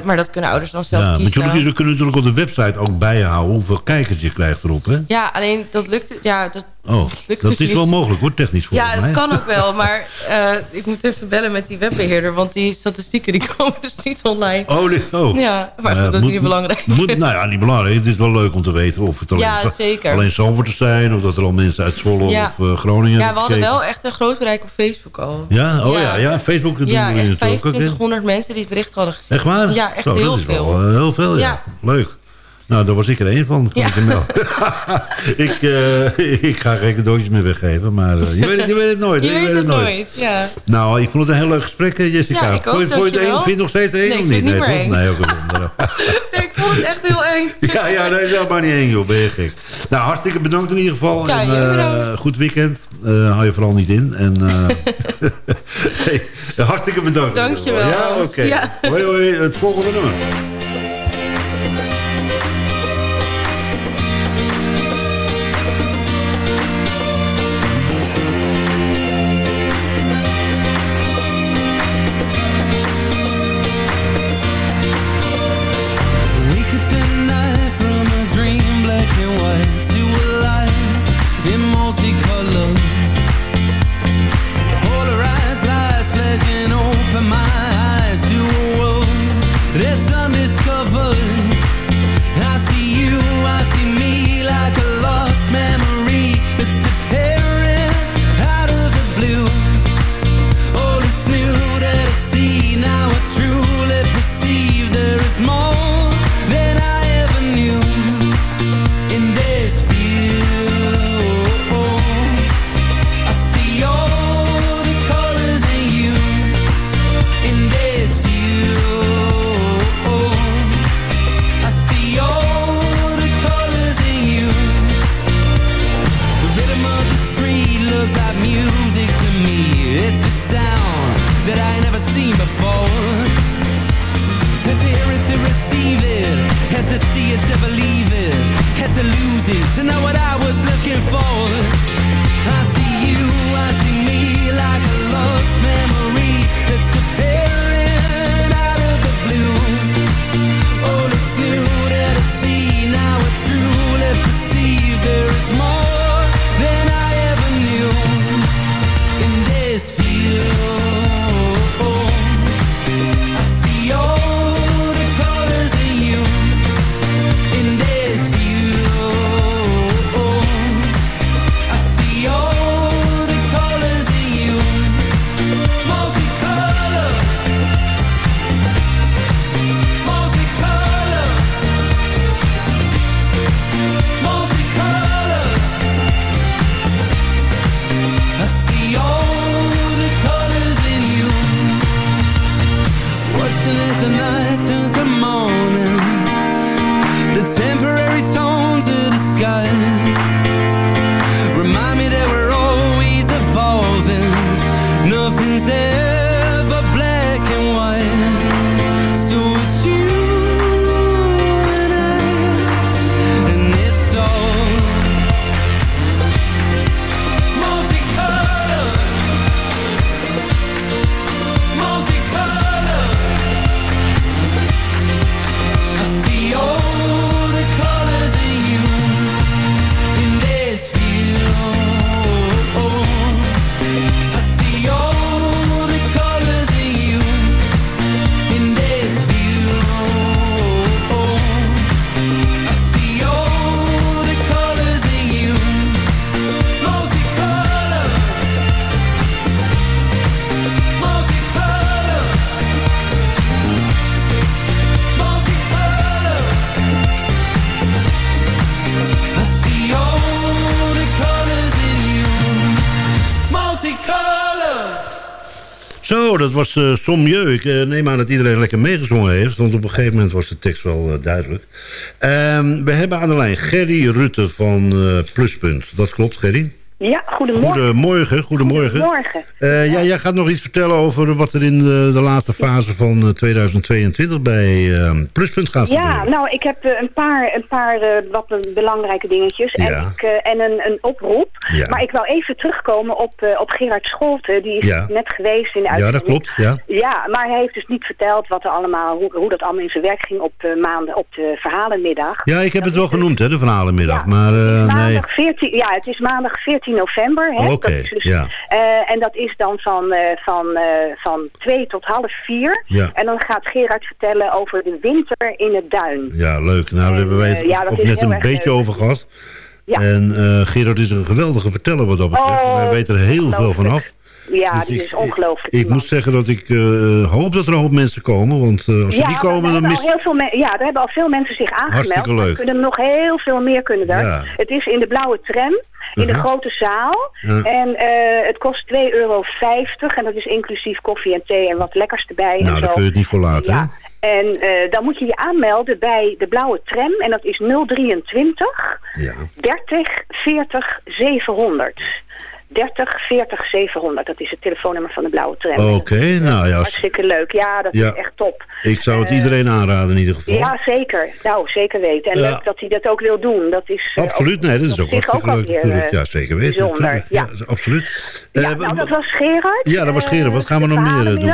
Maar dat kunnen ouders dan zelf Ja, maar kiezen. jullie, jullie kunnen natuurlijk op de website ook bijhouden hoeveel kijkers je krijgt erop, hè? Ja, alleen dat lukt... Ja, dat, Oh, dat is wel mogelijk hoor, technisch volgens Ja, het kan ook wel. Maar eh, ik moet even bellen met die webbeheerder. Want die statistieken die komen dus niet online. Oh, dit, oh. Ja, maar goed, dat is niet belangrijk. Moet, nou ja, niet belangrijk. Het is wel leuk om te weten of het alleen, Ja, zeker. alleen Zandvoorters zijn... of dat er al mensen uit Zwolle Ja. of eh, Groningen Ja, we hadden gekeken. wel echt een groot bereik op Facebook al. Ja? Oh ja, ja, Facebook doen Ja, echt natuurlijk ook, hè? 2500 mensen die het bericht hadden gezien. Echt waar? Ja, echt Zo, heel veel. Wel, eh, heel veel, ja. Ja. Leuk. Nou, daar was ik er één van. Kan Ja. ik, ik, eh, ik ga geen cadeautjes meer weggeven, maar eh, je, weet, je weet het nooit. Je hè, weet het nooit, ja. Nou, ik vond het een heel leuk gesprek, Jessica. Ja, ik ook, Vond je- vond je het eng? Vind je het nog steeds eng Nee, of niet? toch? eng. Nee, ook een Nee, ik vond het echt heel eng. Ja, ja, nee, dat maar niet eng, joh. Ben je gek. Nou, hartstikke bedankt in ieder geval. Ja, en, bedankt. goed weekend. Hou je vooral niet in. En, hey, hartstikke bedankt. Dankjewel, Ja, oké. Hoi, hoi. Het volgende nummer. Was uh. Ik eh, neem aan dat iedereen lekker meegezongen heeft. Want op een gegeven moment was de tekst wel eh, duidelijk. Ehm, we hebben aan de lijn Gerry Rutte van Pluspunt. Dat klopt, Gerry? Ja, goedemorgen. Goedemorgen. Goedemorgen. Goedemorgen. Eh, ja, jij gaat nog iets vertellen over wat er in de, de laatste fase van eh, 2022 bij eh, Pluspunt gaat Ja, gebeuren. nou, ik heb eh, een paar, een paar eh, wat eh, belangrijke dingetjes. Ja. En, ik, eh, en een, een oproep. Ja. Maar ik wil even terugkomen op, eh, op Gerard Scholten. Die is Ja. net geweest in de Ja, uitzending. dat klopt. Ja. Ja, maar hij heeft dus niet verteld wat er allemaal, hoe, hoe dat allemaal in zijn werk ging op, eh, maanden, op de verhalenmiddag. ja, ik heb het wel genoemd, hè, de verhalenmiddag. maar eh, nee. Maandag 14, ja, het is maandag 14 november. Hè? Dat is dus, ja. eh, en dat is dan van, eh, van, eh, van 2 tot half 4. Ja. En dan gaat Gerard vertellen over de winter in het duin. Ja, leuk. Nou, daar hebben wij het ja, ook net een beetje leuk. over gehad. En Gerard is een geweldige verteller wat dat betreft. Oh, Hij weet er heel veel van af. Ja, Dus die ik- is ongelooflijk. Ik moet zeggen dat ik eh, hoop dat er een hoop mensen komen. Want eh, als ja, die komen, dan mis... al heel veel ja, er hebben al veel mensen zich aangemeld. Hartstikke maar leuk. Er kunnen nog heel veel meer kunnen er. Ja. Het is in de blauwe tram. In de Uh-huh. grote zaal. En eh, het kost 2,50 euro. En dat is inclusief koffie en thee en wat lekkers erbij. Nou, en daar zo. kun je het niet voor laten, Ja. En eh, dan moet je je aanmelden bij de blauwe tram. En dat is 023 Ja. 30 40 700. 30 40 700. Dat is het telefoonnummer van de blauwe tram. Oké, nou ja. Hartstikke leuk. Ja, dat Ja. is echt top. Ik zou het Eh, iedereen aanraden in ieder geval. Ja, zeker. Nou, zeker weten. En Ja. leuk dat hij dat ook wil doen. Dat is eh, Absoluut, nee, dat is ook hartstikke leuk eh, Ja, zeker weten. Bijzonder. Ja. absoluut. Ja, nou, dat was Gerard. Ja, dat was Gerard. Wat gaan we nog meer doen?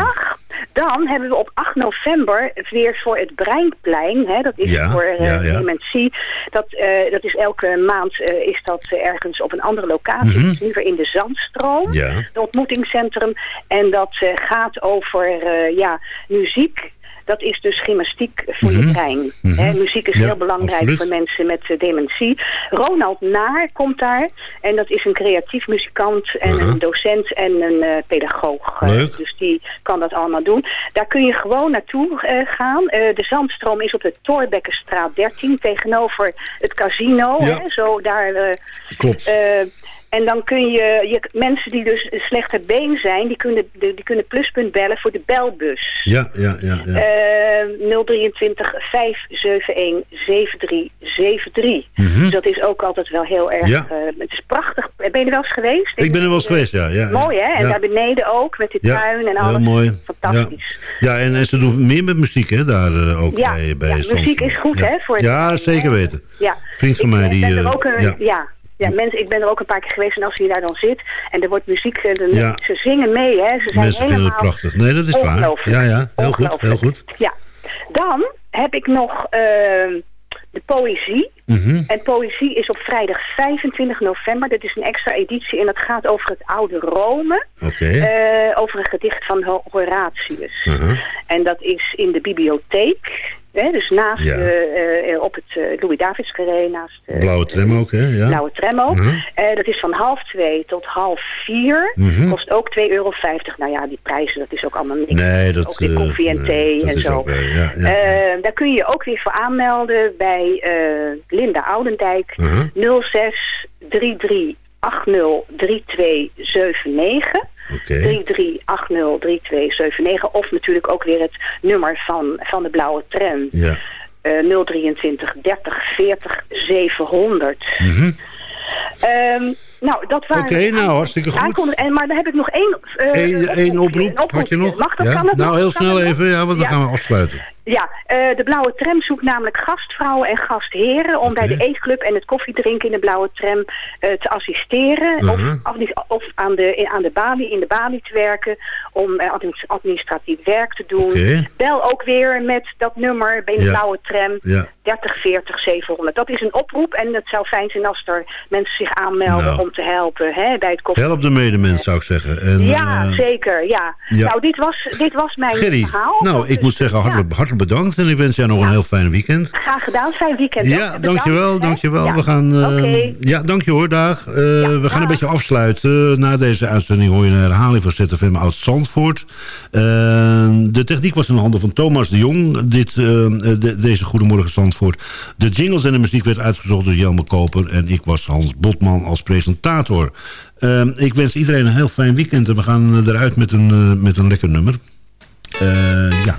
Dan hebben we op 8 november weer voor het Breinplein. Hè, dat is Ja, voor ja, ja. dementie. Dat, dat is elke maand is dat ergens op een andere locatie. Mhm. Het is nu weer in de Zandstroom. Ja. Het ontmoetingscentrum. En dat eh, gaat over eh, ja, muziek. Dat is dus gymnastiek voor je Mhm. brein. Mhm. Muziek is Ja, heel belangrijk absoluut. voor mensen met eh, dementie. Ronald Naar komt daar. En dat is een creatief muzikant en een docent en een pedagoog. Leuk. dus die kan dat allemaal doen. Daar kun je gewoon naartoe gaan. De Zandstroom is op de Torbekkenstraat 13 tegenover het casino. Ja. Hè, zo daar... Klopt. En dan kun je, je, mensen die dus slechter been zijn, die kunnen, die, kunnen pluspunt bellen voor de belbus. Ja, ja, ja. ja. Eh 023 571 7373. Mhm. Dus dat is ook altijd wel heel erg... Ja. eh, het is prachtig. Ben je er wel eens geweest? Ik ben er wel eens geweest, ja. ja. Mooi hè? En Ja. daar beneden ook met die Ja, tuin en heel alles. mooi. Fantastisch. Ja, en, en ze doen meer met muziek, hè, daar eh, ook Ja, bij, bij muziek is goed, hè, voor Ja, zeker weten. Ja. Vriend van ik, mij eh, die... ben er eh, ook een, ja. Ja. Mensen, ik ben er ook een paar keer geweest en als je daar dan zit en er wordt muziek, eh, dan, Ja. ze zingen mee, hè. Ze zijn Mensen vinden helemaal het prachtig. Nee, dat is waar. Ja, ja, heel goed, heel goed. Ja. Dan heb ik nog eh, de poëzie. Mhm. En poëzie is op vrijdag 25 november. Dit is een extra editie en dat gaat over het oude Rome. Oké. Eh, over een gedicht van Ho- Horatius. Uh-huh. En dat is in de bibliotheek. Hè, dus naast Ja. eh, eh, op het eh, Louis Davids carré, naast de Blauwe tram ook, hè? Ja. Blauwe tram ook. Mhm. Eh, dat is van half twee tot half vier. Mhm. Kost ook 2,50 euro. Nou ja, die prijzen, dat is ook allemaal niks. Nee, dat... ook de eh, koffie en thee en zo. ook, ja, ja. Daar kun je je ook weer voor aanmelden bij Linda Oudendijk. Uh-huh. 06 33 80 3279. Oké. 3380 3279. Of natuurlijk ook weer het nummer van, van de blauwe tram. Ja. Eh 023 30 40 700. Mhm. Ehm, nou, dat waren... Oké, nou, hartstikke goed. En, maar dan heb ik nog één... eh, Eén oproep, had je nog? Mag dat? ja? Kan dat nou, nog? heel snel even, ja, want dan Ja. gaan we afsluiten. Ja, eh, de Blauwe Tram zoekt namelijk gastvrouwen en gastheren... om bij de eetclub en het koffiedrinken in de Blauwe Tram eh, te assisteren... Mhm. of, of, of aan, de, aan de balie, in de balie te werken... om eh, administ- administratief werk te doen. Bel ook weer met dat nummer bij de Ja. Blauwe Tram... Ja. 30 40 700. Dat is een oproep en het zou fijn zijn als er mensen zich aanmelden Nou. om te helpen hè, bij het koffie. Help de medemens, zou ik zeggen. En, ja, zeker. Ja. ja. Nou, dit was, dit was mijn verhaal. nou, ik moet zeggen, hartelijk, hartelijk bedankt. En ik wens jou nog een heel fijn weekend. Graag gedaan. Fijn weekend. Ja, Bedankt, dankjewel, hè. dankjewel. Ja. We gaan, eh, Oké. ja, dank je hoor, dag. Eh, we gaan een beetje afsluiten. Na deze uitzending hoor je een herhaling van ZFM uit Zandvoort. Eh, de techniek was in de handen van Thomas de Jong. Dit, de- deze Goedemorgen Zandvoort. De jingles en de muziek werd uitgezocht door Jelme Koper. En ik was Hans Botman als presentator. Ik wens iedereen een heel fijn weekend. En we gaan eruit met een, met een lekker nummer. Ja.